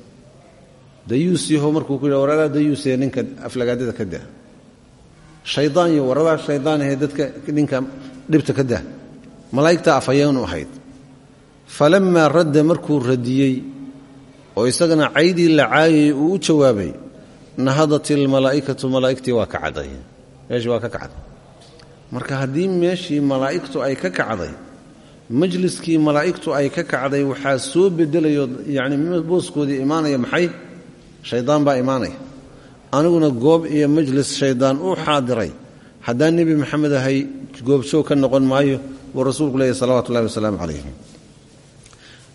dayuusiho markuu ku yidha waradaa dayuusee ninka aflagaadada ka daa shaydaan iyo waradaa shaydaan ahee dadka ninka dhibta ka daa malaa'igtaa afhayeenu ahayd. Falammaa radda markuu radiyey oo isagana caydii la caayayey uu u jawaabay nahadat ilmalaa'ikatu malaa'igtii waa ka caday. Meeshii waa ka kacday. Marka haddii meeshii malaa'igtu ay ka kacday majliskii malaa'igtu ay ka kacday waxaa soo bedelayo yacni booskoodii imaanaya maxay? Shaydaan baa imaanaya aniguna goob iyo majlis shaydaan uu xaadiray. Haddaan nebi maxamed ahay goobjoog ka noqon maayo buu rasuulku leeyahy salawatu ullahi wasalaamu calayh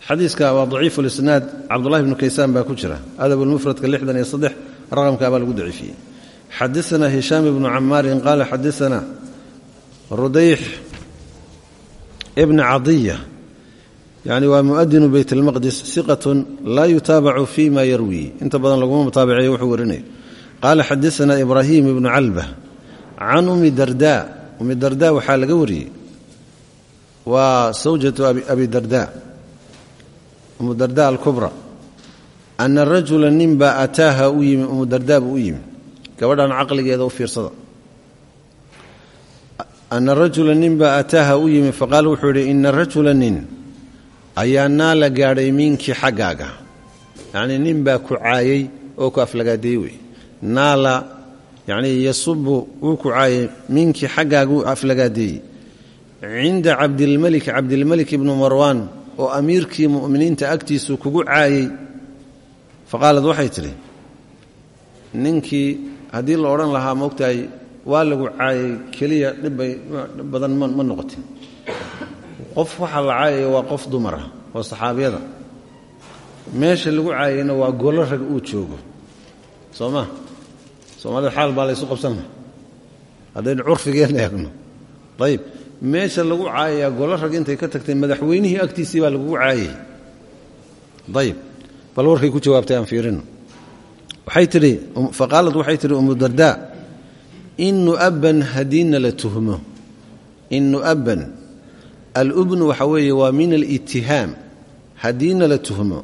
xadiiska waa daciifu lisnaad cabdullahi bnu kaysaan baa ku jira. Adabulmufradka lixdan iyo saddex raqamkaa baa lagu daciifiyey. Xadaana hishaam ibnu camaarin qaala xadaana rudayx ibna cadiya. Yani waa muadinu beyt اlmaqdis siqatun laa yutaabacu fi ma inta badan laguma mutaabaceeyo wuxuu warinaya qaala xadaana ibraahim ibnu calba can umi darda umi darda waxaa laga wariyey waa sawjatu abi darda umu darda alkubra ana rajula ninbaa ataaha u yimi umu darda buu u yimi gabadhan caqligeeda u fiirsada ana rajula ninbaa ataaha u yimi faqaala wuxuu yidhi ina rajula nin ayaa naala gaadhay minkii xaggaaga yacnii nin baa ku caayey oo ku naala yacnii yasubu wuu ku caayey minkii xaggaaga uu aflagaadeeyey. Cinda cabdilmelik cabdilmelik ibnu marwaan oo amiirkii mu'miniinta agtiisu kugu caayey faqaalad waxay tidhi ninkii haddii la odhan lahaa moogtahay waa lagu caayay keliya dhibbay badan ma noqotin. Qof waxaa la caayaya waa qof dumara oo saxaabiyada. Meesha lagu caayayna waa golo rag uu joogo. Soo ma soomaalida xaal baa laysu qabsanna haddaynu curfigeenna eegno. Ayib meesha lagu caayayaa golo rag intay ka tagtay madaxweynihii agtiisii baa lagugu caayay. Ayib bal warkay ku jawaabtay aan fiirino. Waxay tidhi faqaalad waxay tidhi umu dardaa in nu'abban hadiina la tuhmo. In nu'abban alubnu waxa weeye waa min alittihaam hadiina la tuhmo.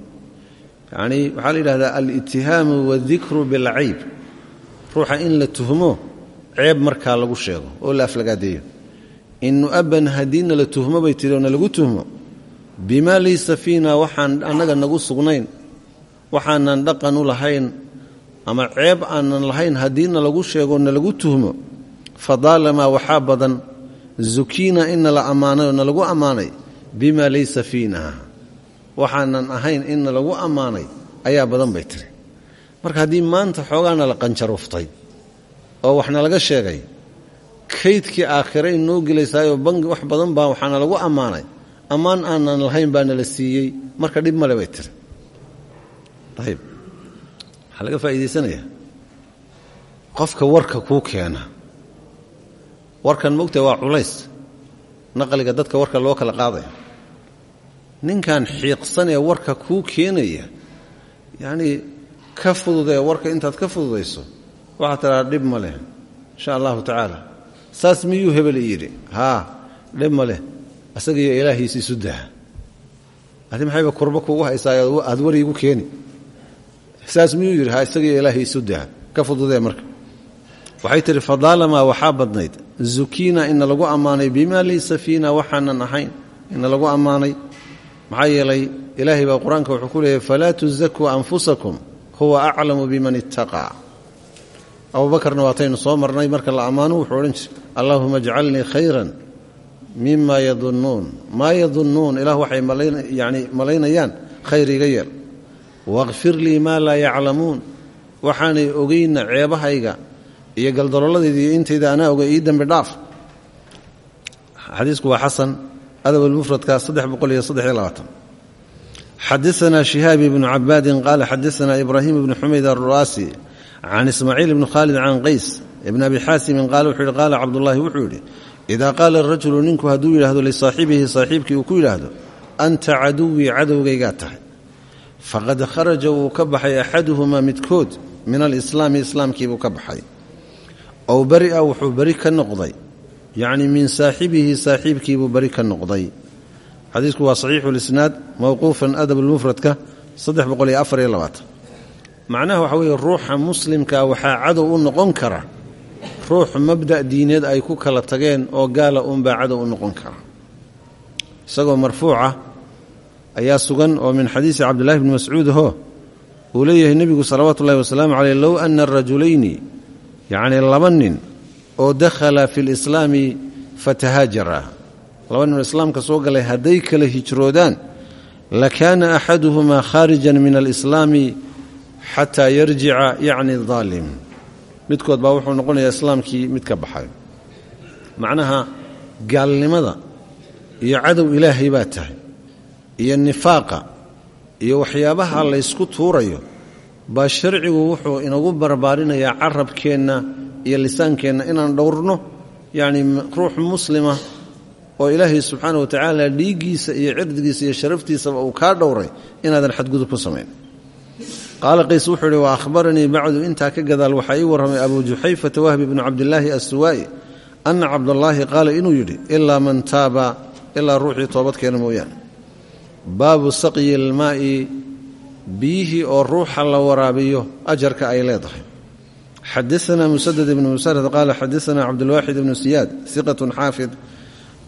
Yacnii waxaa la yidhahdaa alitihaamu waaldikru bilcayb ruuxa in la tuhmo ceeb markaa lagu sheego oo la aflagaadeeyo in nu'abban hadiina la tuhmo bay tihi oo lagu tuhmo bimaa laysa fiina waxaan annaga nagu sugnayn waxaanan dhaqan u lahayn ama ceeb aanan lahayn haddiina lagu sheego na lagu tuhmo fadaalamaa waxaa badan zukiina ina la ammaanay oo na lagu ammaanay bimaa laysa fiina waxaanan ahayn inna lagu ammaanay ayaa badan bay tiri marka haddii maanta xoogaana la qanjaruuftay oo waxna laga sheegay kaydkii aakhire inoo gelaysaayoo bangi wax badan baa waxaana lagu ammaanay. Ammaan aanan lahayn baana la siiyey marka dhib male bay tiri. Ayib waxaa laga faa'iidaysanayaa qofka warka kuu keena warkan mogtaha waa culays naqliga dadka warka loo kala qaadaya. Ninkan xiiqsanee warka kuu keenaya yacnii ka fududee warka intaad ka fududayso waxaad tidhaha dhib ma leh insha allahu tacaala. Saas miyuu hebel yidhi? Haa dhib ma leh. Asagiiyo ilaahiisa isu daha adi maxayba kurbo kuugu haysaa aad wariigu keeni. Saas miyuu yidhi? Ha isagiiyo ilaahay isu ka fududee marka. Waxay tidhi fadaalamaa waxaa badnayd. Zukiina ina lagu ammaanay. Bimaa laysa fiina waxaanan ahayn. Ina lagu ammaanay. Maxaa yeelay ilaahay baa qur'aanka wuxuu ku leeyahy falaa tuzakuu anfusakum huwa aclamu biman ittaqaa abuubakarna waataynu soo marnay marka la ammaano wuxuu odhan jiray allaahuma ajcalnii khayran mima yadunnuun maa yadunnuun ilaah waxay yani malaynayaan khayr iga yeel waqfir lii maa laa yaclamuun. Waxaanay ogeyna ceebahayga iyo galdaloladayda iyo intayda anaa oga ii dembi dhaaf. Xadiisku waa xasan adab almufradka xadaana shihaabi bnu cabaadin qaala xadaana ibraahim bnu xumayd aruraasi can ismaaciil bni khaalid can qays ibn abi xaasimin qaala wuxuu yihi qaala cabdullaahi wuxuu yidhi idaa qaala arajulu ninku hadduu yidhaahdo lisaaxibihi saaxiibkii uu ku yidhaahdo anta caduwii cadowgaygaa tahay faqad kharaja wuu ka baxay axaduhumaa midkood min alislaami islaamkiibuu ka baxay ow beri'a wuxuu beri ka noqday yacni min saaxibihi saaxiibkiibuu beri ka noqday xadiisku waa saxiixu lisnaad mowquufan adabulmufradka macnaha waxa weeye ruuxa muslimka waxaa cadow u noqon kara. Ruux mabda' diineed ay ku kala tageen oo gaala uunbaa cadow u noqon kara. Isagoo marfuuca ayaa sugan oo min xadiisi cabdillahi bni mascuud ho uu leeyahay nebigu salawaatu ullahi wasalaamu caleyh low ana rajulayni yacnii laba nin oo dakhala fi lislaami fatahaajara laba nin oo islaamka soo galay hadday kala hijroodaan lakaana axaduhumaa khaarijan min alislaami xataa yarjica yacni daalim midkood baa wuxuu noqonayaa islaamkii mid ka baxay. Macnaha gaalnimada iyo cadow ilaahay baa tahay iyo nifaaqa iyo waxyaabaha laysku tuurayo baa sharcigu wuxuu inagu barbaarinayaa carabkeenna iyo lisaankeenna inaan dhowrno yacni ruux muslima oo ilaahay subxaana wa tacaala dhiiggiisa iyo cirdigiisa iyo sharaftiisaba uu kaa dhowray inaadan xadgudub ku samayn. Qaala qays wuxuu wa ahbaranii bacdu intaa ka gadaal waxaa ii abu juxayfata wahbi bnu cabdillaahi assuwaa'i anna cabdallaahi qaala inuu yidhi ilaa man taaba ilaa ruuxii toobadkeena mooyaane. Baabu saqyi ilmaa'i biyihii oo ruuxa la waraabiyo ajarka ay leedahay. Xadaanaa musadad ibnu musarad qaala xadaanaa cabdulwaaxid ibnu siyaad iqatun xaafid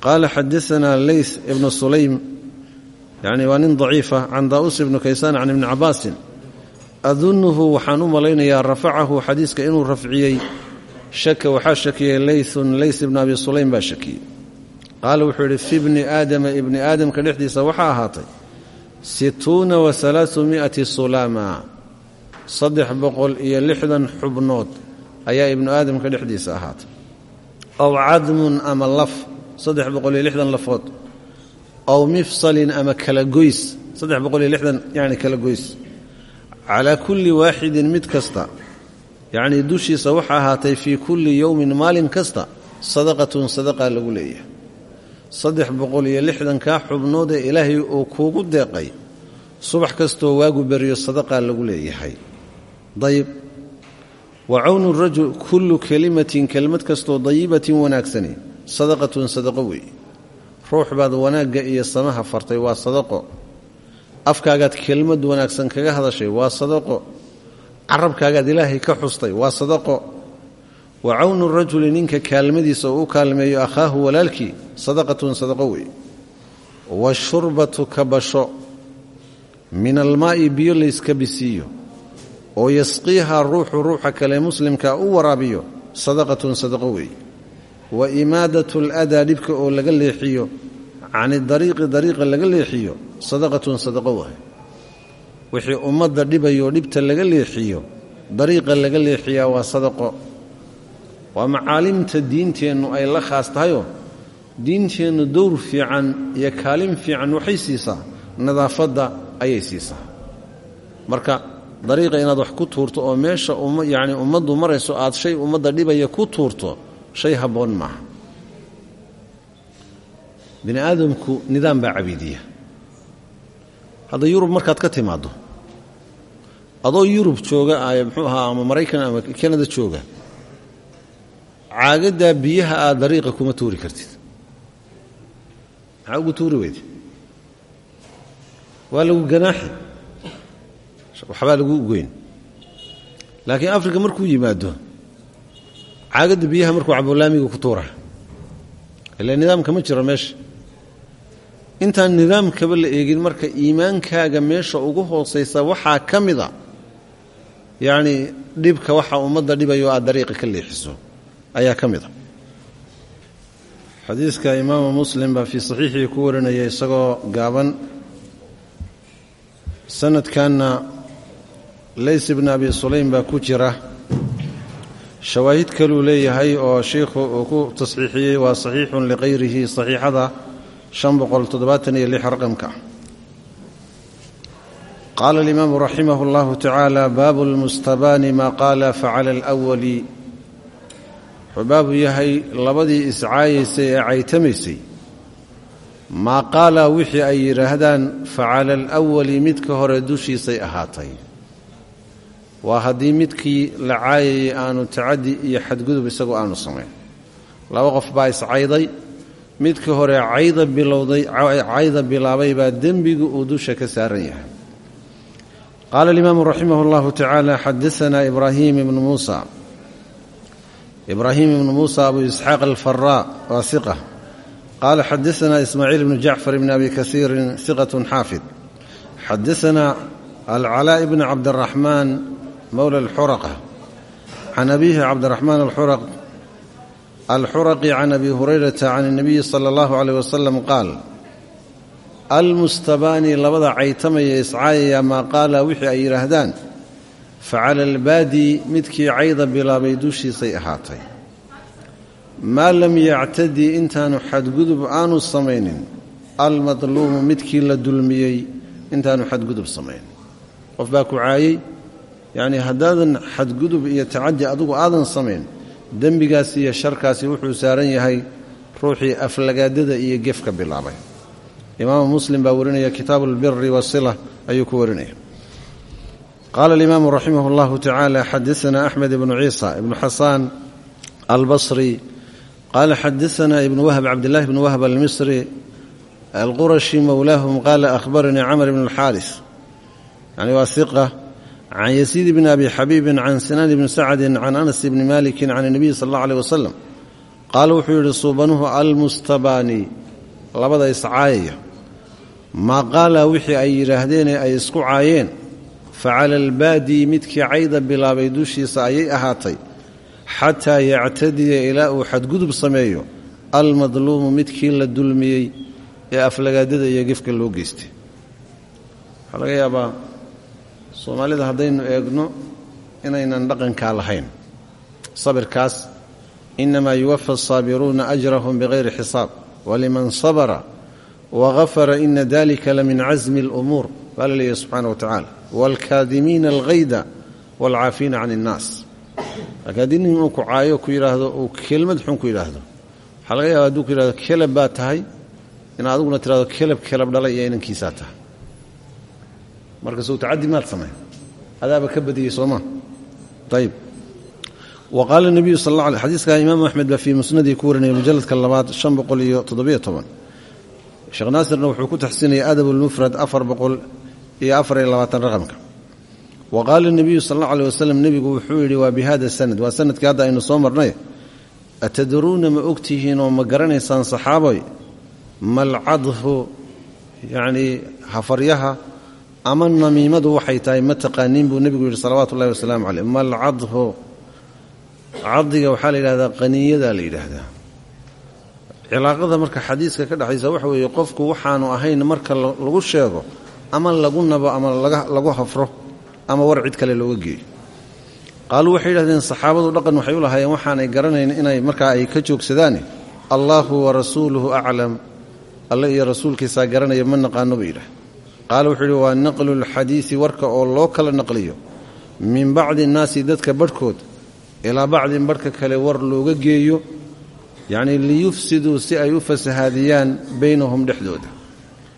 qaala xadaanaa leys ibnu sulaym yani waa nin daciifa can daa'us ibnu kaysaan can ibni cabaasin adunuhu waxaan u malaynayaa rafacahu xadiiska inuu rafciyey shaka waxaa shakiyey leyun leys ibnu abi sulaym baa shakiyey qaala wuxuu yidhi fi bni aadama ibni aadamka dhexdiisa waxaa ahaatay situuna wa alaaثumi'ati sulaama saddex boqol iyo lixdan xubnood ayaa ibnu aadamka dhexdiisa ahaatay aw cadmun ama saddex boqol iyo lixdan lafood. Aw mifsalin ama kala goys. Saddex boqol iyo lixdan yani kala goys. Calaa kulli waaxidin mid kasta. Yacnii dushiisa waxaa ahaatay fii kulli yowmin maalin kasta sadaqatun sadaqa lagu leeyahay. Saddex boqol iyo lixdankaa xubnood ee ilaahay uu kuugu deeqay subax kastoo waagu beriyo sadaqaa lagu leeyahay. Dayib. Wa cawnu rajul kullu kelimatin kelmad kastoo dayibatin wanaagsani sadaqatun sadaqo weeye ruux baad wanaagga iyo samaha fartay waa sadaqo. Afkaagaad kelmad wanaagsan kaga hadashay waa sadaqo. Carabkaagaad ilaahay ka xustay waa sadaqo. Wa cawnu rajuli ninka kaalmadiisa uu u kaalmeeyo akhaahu walaalkii sadaqatun sadaqo weeye washurbatu kabasho min almaa'i biyo layska bisiiyo. Oo yasqiihaa ruuxu ruuxa kale muslimka u waraabiyo sadaqatun sadaqo weeye wa imaadatu aladaa dhibka oo laga leexiyo cani dariiqi dariiqa laga leexiyo sadaqatun sadaqo waay wixii ummadda dhibayoo dhibta laga leexiyo dariiqa laga leexiyaa waa sadaqo. Waa macaalimta diinteennu ay la khaas tahayoo diinteennu dowr fiican iyo kaalin fiican waxay siisaa nadaafadda ayay siisaa. Marka dariiqa inaad wax ku tuurto oo meesha yacni ummaddu marayso aad shay ummadda dhibaya ku tuurto shay habboon maaha. Bini aadamku nidaam baa cabiidiya. Hadda yurub markaad ka timaaddo adoo yurub jooga muxuu ahaa ama maraykan ama kanada jooga caagaddaa biyaha aad dariiqa kuma tuuri kartid. Maxaa ugu tuuri weyde waa lagu ganaaxi. Waxbaa lagu goyn laakiin afrika markuu yimaado caagadda biyaha markuu cabolaamiga ku tuura. Ila nidaamka ma jiro meesha intaan nidaamkaba la eegin marka iimaankaaga meesha ugu hoosaysa waxaa ka mida yacnii dhibka waxa ummadda dhibayo aad dariiqa ka leexiso ayaa ka mida. Xadiiska imaamu muslim baa fii saxiixii ku warinaya isagoo gaaban. Sanadkanna lays ibn abi sulaym baa ku jira shawaahid kaluu leeyahay oo shiikhu uu ku tasxiixiyey waa saxiixun liqayrihi saxiixada raqamka. Qaala alimaamu raximah اllahu tacaala baabu lmustabaani maa qaala facala alwali wuxuu baabu yahay labadii iscaayaysay ee caytamaysay. Maa qaala wixii ay yidhaahdaan facala alwali midka hore dushiisay ahaatay waa haddii midkii la caayayay aanu tacadi iyo xadgudub isagoo aanu samayn. Laba qof baa iscayday midka hore cayda bilowday cayda bilaabay baa dembigu uu dusha ka saaran yahay. Qaala alimaamu raximah اllahu tacaala xadaanaa ibraahim ibnu muusa. Ibraahim ibnu abu isxaaq alfaraa waa iqa qaala xadaanaa ismaaciil ibnu jacfar ibni abi kasiirin iqat xaafid. Xadaanaa alcalaa ibni cabdiraxmaan mowla alxuraqa. Can abiihi cabdiraxmaan alxuraq. Alxuraqi can abi hurayrata can اnabiyi sala allahu aleyh wasalam qaal almustabaani labada caytamaya iscaayaya maa qaala wixii ay yidhaahdaan facala albaadi midkii cayda bilaabay dushiisay ahaatay. Maa lam yactadi intaanu xadgudub aanu samaynin almadluumu midkii la dulmiyey intaanu xadgudub samaynin qof baa ku caayey yacnii haddaadan xadgudub iyo tacadi adugu aadan samayn dembigaasi iyo sharkaasi wuxuu saaran yahay ruuxii aflagaadada iyo gefka bilaabay. Imaamu muslim baa warinaya kitaabu albiri wasila ayuu ku warinaya. Qaala alimaamu raximah اllahu tacaala xadaana axmed ibnu ciisa ibnu xasaan albasri. Qaala xadaana ibnu wahb cabdillahi bnu wahb almisri alqurashi mowlaahum qaala ahbaranii camr ibn اlxaaris yani waa iqa can yasiid bni abi xabiibin can sinaan bni sacdin can anas bni malikin can اnebiyi sal اllah aleh wasalam qaala wuxuu yidhi suubanuhu almustabaani labada iscaayaya maa qaala wixii ay yidhaahdeenee ay isku caayeen facala albaadi midkii cayda bilaabay dushiisa ayay ahaatay xataa yactadiya ilaa uu xadgudub sameeyo almadluumu midkii la dulmiyey ee aflagaadada iyo gefka loo geystay soomaalida haddaynu eegno inaynan dhaqankaa lahayn. Sabirkaas inamaa yuwafa asaabiruuna ajrahum bikayri xisaab waliman sabara wagafara ina dalika lamin casmi اlumuur baa la leeyahy subxaana wa tacaala. Waalkaadimiina alkayda waalcaafiina can innaas laakiin haddii nin uu ku caayo ku yidhaahdo uu kelmad xun ku yidhaahdo waxaa laga ku yidhahdo kelab baa tahay in adiguna tidhahdo kelab kelab dhalay iyo tahay marka suu tacadi maad samay adaaba ka badiyey sooma. Ayb wa qaala nebiyu sal alla alay xadiiska imaamu axmed baa fii musnadii ku warinaya mujalladka labaad shan boqol wuxuu ku taxsiinaya adab ulmufrad afar boqol iyo afar iyo labaatan raqamka. Wa qaala nebiyu sal alla nebigu wuxuu yidhi waa bi hada sanad. Waa sannadkii hadda aynu soo marnay. Atadruuna ma ogtihiin oo ma garanaysaan saxaaboy malcadfu yacnii hafaryaha ama namiimadu waxay tahay ma taqaaniin buu nebigu yidhi salawaatu ullahi wasalaamu caleyh malcadhu cadiga waxaa la yidhahdaa qaniyadaa la yidhaahdaa cilaaqada marka xadiiska ka dhexaysa waxa weeye qofku waxaanu ahayn marka lagu sheego ama lagu nabo ama lagu hafro ama war cid kale looga geeyo. Qaaluu waxay yidhahdeen saxaabadu dhaqan waxay u lahaayeen waxaanay garanayn inay markaa ay ka joogsadaane allaahu wa rasuuluhu aclam. Alle iyo rasuulkiisaa garanaya ma naqaano ba yidhah qaala wuxuu yidhi waa naqlu lxadiisi warka oo loo kala naqliyo min bacdi innaasi dadka barhkood ilaa bacdin barhka kale war looga geeyo yacnii liyufsiduu si ay u fasahaadiyaan baynahum dhexdooda.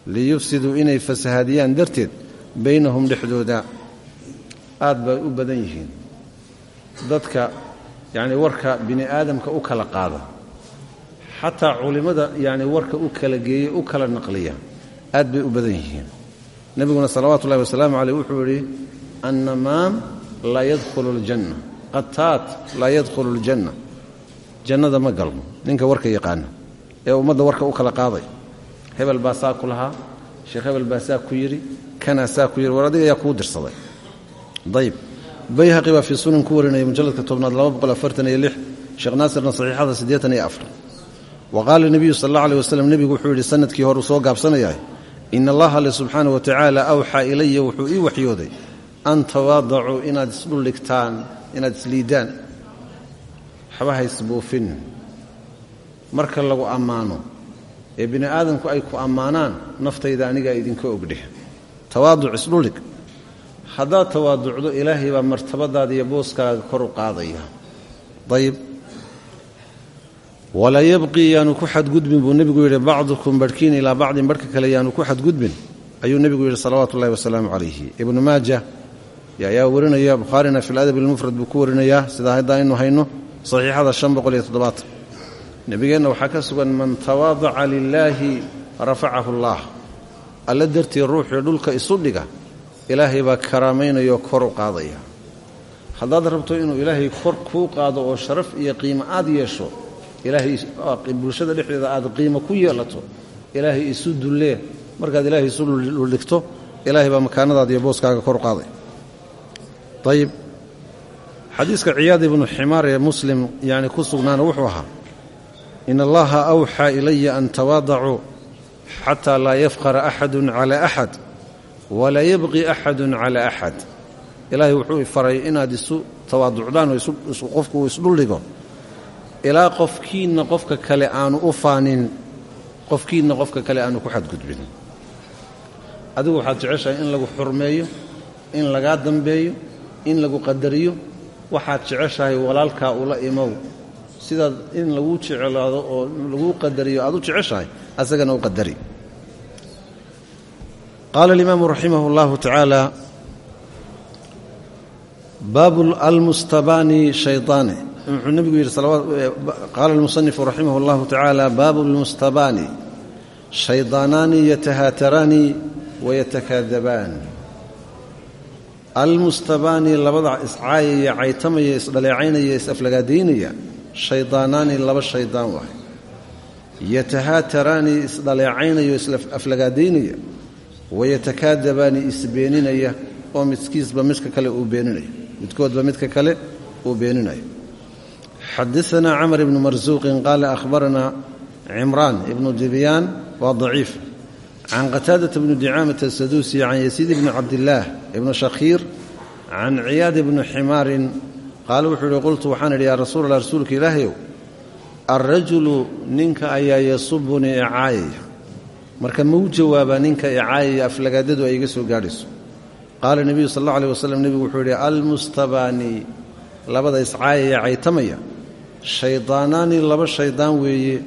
Liyufsiduu inay fasahaadiyaan darteed baynahum dhexdooda aad bay u badan yihiin. Dadka yacnii warka bini aadamka u kala qaada xataa culimmada yacnii warka u kala geeya u kala naqliya aad bay u badan yihiin nebiguna salawaatu ullahi wasalaamu caleyh wuxuu yidhi annamaam laa yadkhulu aljanna. Qataat laa yadkhulu aljanna. Jannada ma galmo. Ninka warka yaqaana ee ummadda warka u kala qaaday hebel baa saa ku lahaa sheekh hebel baa saa ku yidhi kanaa saa ku yidhi war adiga ayaa kuu dirsaday. Ayb bayhaqi baa fii sunan ku mujalladka tobnaad sheekh naasirna saxiixada siddeetan iyo afar wa qaala nebiyu sal alla aleh waslem nebigu wuxuu yidhi sannadkii hore uu soo in allaha alle subxaana wa tacaala awxaa ilaya wuxuu ii waxyooday an tawaadacuu inaad isdhuldhigtaan inaad isliiddaan waxba haysbuufin marka lagu ammaano ee bini aadamku ay ku ammaanaan naftayda anigaa idinka ogdheh tawaaduc isdhuldhig haddaad tawaaducdo ilaahay baa martabadaada iyo booskaaga kor u qaadaya. Ayib walaa yabqii yaanu ku xadgudbin buu nebigu yidhi bacdukum barhkiin ilaa bacdin barhka kale yaanu ku xadgudbin ayuu nebigu yidhi salawaatu ullahi wasalaamu calayhi. Ibnu maaja ayaa warinaya bukhaarina fi ladab ilmufrad buu ku warinayaa sidaa hadda aynu hayno saxiixada nebigeenna waxaa ka sugan man tawaadaca lilaahi rafacahu allaah alla dartii ruuxii dhulka isu dhiga ilaahay baa karaamaynayoo kor u qaadaya. Haddaad rabto inuu ilaahay kor kuu qaado oo sharaf iyo qiimo aad yeesho ilaahay bulshada dhexdeeda aad qiimo ku yeelato. Ilaahay isu dullee. Markaad ilaahay isu dhuldhigto ilaahay baa makaanadaada iyo booskaaga kor qaaday. Ayib xadiiska ciyaad ibnu ximaar ee muslim yani ku sugnaana wuxuu ahaa in allaha awxaa ilaya an tawaadacuu xataa laa yafqara axadu cala axad walaa yabqi axadu cala axad. Ilaahay wuxuu faray inaad isu tawaaducdaan oo qofku uu isdhuldhigo ilaa qofkiinna qofka kale aanu u faanin qofkiinna qofka kale aanu ku xadgudbin. Adigu waxaad jeceshahay in lagu xurmeeyo in lagaa dambeeyo in lagu qadariyo. Waxaad jeceshahay walaalkaa ula imow. Sidaad in lagu jeclaado oo laguu qadariyo aad u jeceshahay asagana u qadari. Qaala alimaamu raximah اllahu tacaala baabu almustabaani shayطaani wuxuu nebigu yidhi qaala almusanifu raximah اllahu tacaala baabu almustabaani shaydaanaani yatahaataraani wayatakaadabaan almustabaani labada iscaayaya caytamaya isdhaleecaynaya is-aflagaadaynaya shaydaanaani laba shaydaan waay. Yatahaataraani isdhaleecaynaya is-aflagaadaynaya wayatakaadabaani isbeeninaya oo midkiisba midka kale uu beeninayo midkoodba midka kale uu beeninayo xadaanaa camr ibnu marsuuqin qaala ahbaranaa cimraan ibnu dibyaan waa daciif can qataadata bni dicaamata asaduusi can yasiid bni cabdillaah ibni shakhiir can ciyaad bni ximaarin qaala wuxuu ihi qultu waxaan idhi yaa rasuul allah rasuulka ilaahayow alrajulu ninka ayaa yasubunii icaayaya marka mau jawaabaa ninka icaayaya aflagaadadu ay iga soo gaadhayso qaala nebiyu sal alla aleh wasalam nebigu wuxuu yidhi almustabaani labada caytamaya shaydaanaani laba shaydaan weeye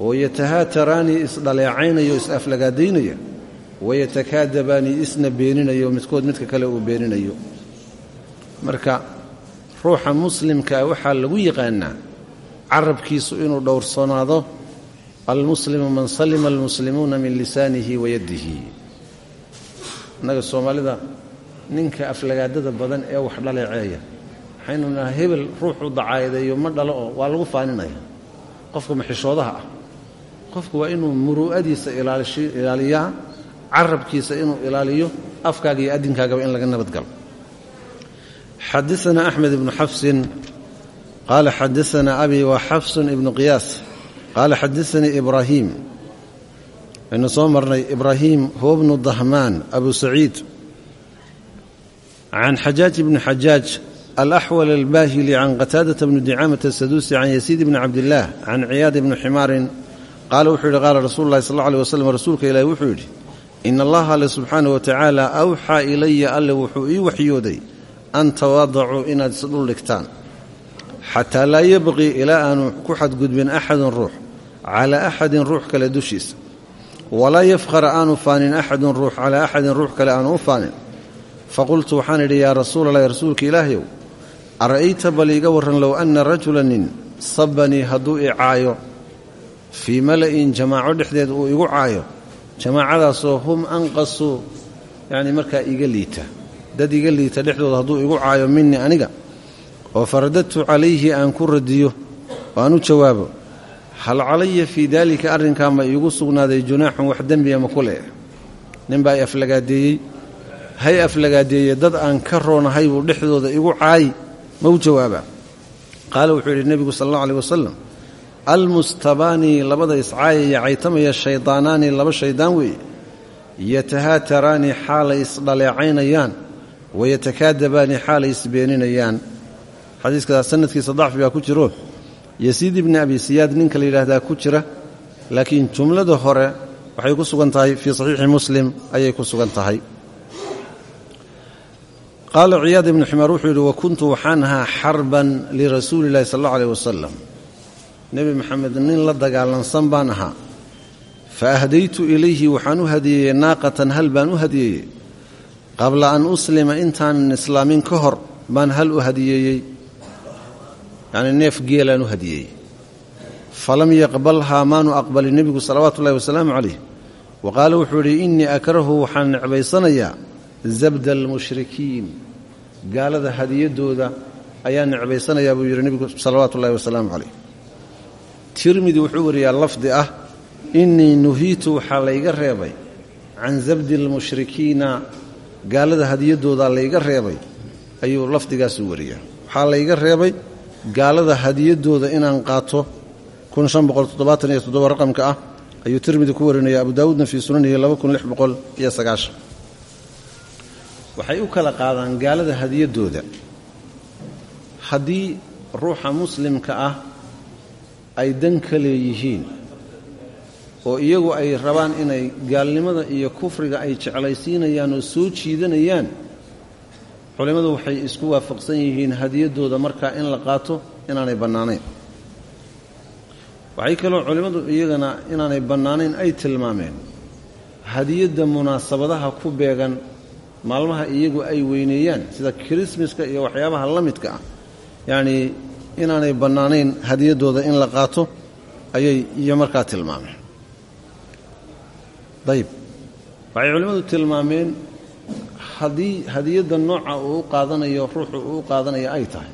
oo yatahaataraani isdhaleecaynaya o is-aflagaadaynaya wayatakaadabaani isna beeninayo midkood midka kale uu beeninayo. Marka ruuxa muslimkaa waxaa lagu yaqaanaa carabkiisu inuu dhowrsanaado almuslimu man salima almuslimuuna min lisaanihi wa yaddihi innaga soomaalida ninka aflagaadada badan ee wax dhaleeceeya waxaynu hebel ruuxu dacaayadeeyo ma dhalo waa lagu faaninaya. Qofka maxishoodaha ah. Qofku waa inuu muruu'adiisa ilaaliyaa carabkiisa inuu ilaaliyo afkaaga iyo adinkaagaba in laga nabadgalo xadaana axmed ibnu xafsin qaala xadaana abi wa xafsun ibnu qiyaas qaala xadaanii ibraahim. Aynu soo marnay ibraahim huwa bnu dahmaan abu saciid. Can xajaaj ibni xajaaj alaxwal albaahili can qataadata bni dicaamata asaduusi can yasiid bni cabdillaah can ciyaad ibni ximaarin qaala wuxuu yidhi qaala rasuulu llahi sal aleh waslem rasuulka ilaahi wuxuu yidhi in allaha alle subxaanah wa tacaala awxaa ilaya alle wuxuu ii waxyooday an tawaadacuu inaad isdhul dhigtaan xataa laa yabqii ilaa aanu ku xadgudbin axadun ruux calaa axadin ruux kale dushiisa walaa yafkhara aanu faanin axadun ruux calaa axadin ruux kale aanu u faanin faqultu waxaan idhi yaa rasuulalahi rasuulka ilaahyow ara'ayta bal iiga warran low anna rajula nin sabanii hadduu i caayo? Fii mala'in jamaaco dhexdeed uu igu caayo. Jamaacadaasoo hum anqasuu. Yacni markaa iga liita. Dad iga liita dhexdooda hadduu igu caayo minii aniga oo faradadtu calayhi aan ku radiyo oo aan u jawaabo hal calaya fii daalika arrinkaa ma iigu sugnaaday junaaxun wax dembiya ma ku leh? Ninbaa i hay aflagaadeeye dad aan ka roonahay dhexdooda igu caayi ma u jawaabaa qaala wuxuu yidhi nebigu sal allau aleh wasalam almustabaani labada iscaayaya caytamaya shaydaanaani laba shaydaan weeye yatahaataraani xaalay isdhaleecaynayaan wayatakaadabaani xaalay isbeeninayaan. Xadiiskaas sanadkiisa dacfi baa ku jiro. Yasiid ibni abi siyaad ninka la ku jira. Laakiin jumlada hore waxay ku sugan tahay fii saxiixi muslim ayay ku sugan tahay qaala ciyaad ibnu ximaar wuxuu yidhi wa kuntu waxaan ahaa xarban lirasuuli illahi sal allau aleh wasalam nebi maxamed nin la dagaalansan baan ahaa fa ahdaytu ilayhi waxaan u hadiyeeyey naaqatan hal baan u hadiyeeyey qabla an uslima intaanan islaamin ka hor baan hal u hadiyeeyey yacnii neef geelaan u hadiyeeyey falam yaqbalhaa maanu aqbalin nebigu salawaatu ullahi wasalaamu calayh wa qaala wuxuu idhi innii akrahu waxaan necbaysanayaa zabda almushrikiin gaalada hadiyadooda ayaan necbaysanayaa buu yidhi nebigu salawaatu ullahi wasalaamu calayh. Tirmidi wuxuu wariyaa lafdi ah innii nuhiitu waxaa layga reebay can zabdi almushrikiina gaalada hadiyadoodaa layga reebay ayuu lafdigaasu wariyaa. Waxaa layga reebay gaalada hadiyadooda inaan qaato raqamka ah ayuu tirmidi ku warinaya abu daawuudna fii sunanihi waxay u kala qaadaan gaalada hadiyadooda. Haddii ruuxa muslimka ah ay dan ka leeyihiin oo iyagu ay rabaan inay gaalnimada iyo kufriga ay jeclaysiinayaan oo soo jiidanayaan culimmadu waxay isku waafaqsan yihiin hadiyadooda markaa in la qaato inaanay bannaanayn. Waxay kaloo culimmadu iyagana inaanay bannaanayn ay tilmaameen hadiyadda munaasabadaha ku beegan maalmaha iyagu ay weyneeyaan sida kirismaska iyo waxyaabaha la midka ah. Yacnii inaanay bannaanayn hadiyadooda in la qaato ayay iyo markaa tilmaameen. Dayib. Waxay culimmadu tilmaameen haddii hadiyadda nooca uu u qaadanayo ruuxu uu u qaadanayo ay tahay.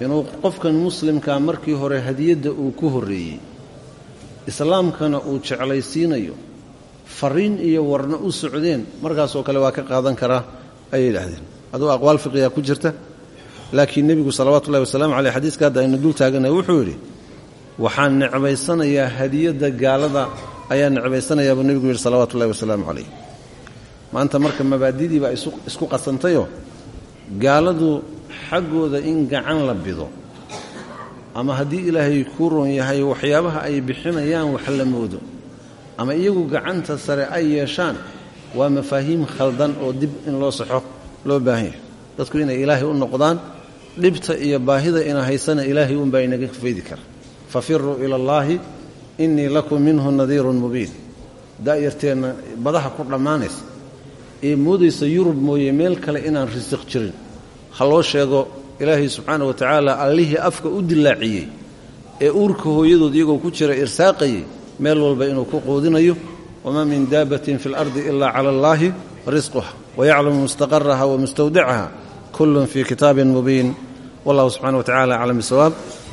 Inuu qofkan muslimkaa markii hore hadiyadda uu ku horreeyey islaamkana uu jeclaysiinayo fariin iyo warna u socdeen markaasoo kale waa ka qaadan karaa ayay yidhaahdeen. Aduu aqwaal fiqiga ku jirta laakiin nebigu salawaatu ullahi wasalaamu caleyh xadiiska hadda aynu dul taaganay wuxuu yidhi waxaan necbaysanayaa hadiyadda gaalada ayaan necbaysanayaa buu nebigu yidhi salawaatu ullahi wasalaamu calayh maanta marka mabaadidii baa isku qasantayoo gaaladu xaggooda in gacan la bido ama haddii ilaahay ku ron yahay waxyaabaha ay bixinayaan wax la moodo ama iyagu gacanta sare ay yeeshaan waa mafaahiim khaldan oo dib in loo saxo loo baahan yahay. Dadku inay ilaahay u noqdaan dhibta iyo baahida ina haysana ilaahay uunbaa inaga faydi kara. Fafiruu ila allaahi innii lakum minhu nadiirun mubiin. Daa'yarteenna badaha ku dhammaanaysa ee moodaysa yurub mooye meel kale inaan risiq jirin. Ha loo sheego ilaahay subxaana wa tacaala allihii afka u dilaaciyey ee uurka hooyadood iyagoo ku jira irsaaqayay meel walba inuu ku quudinayo wamaa min daabbatin fi اlardi ila cala allaahi risquha wayaclamu mustaqaraha wa mustawdacaha kullun fii kitaabin mubiin wallahu subxana wa tacala aclam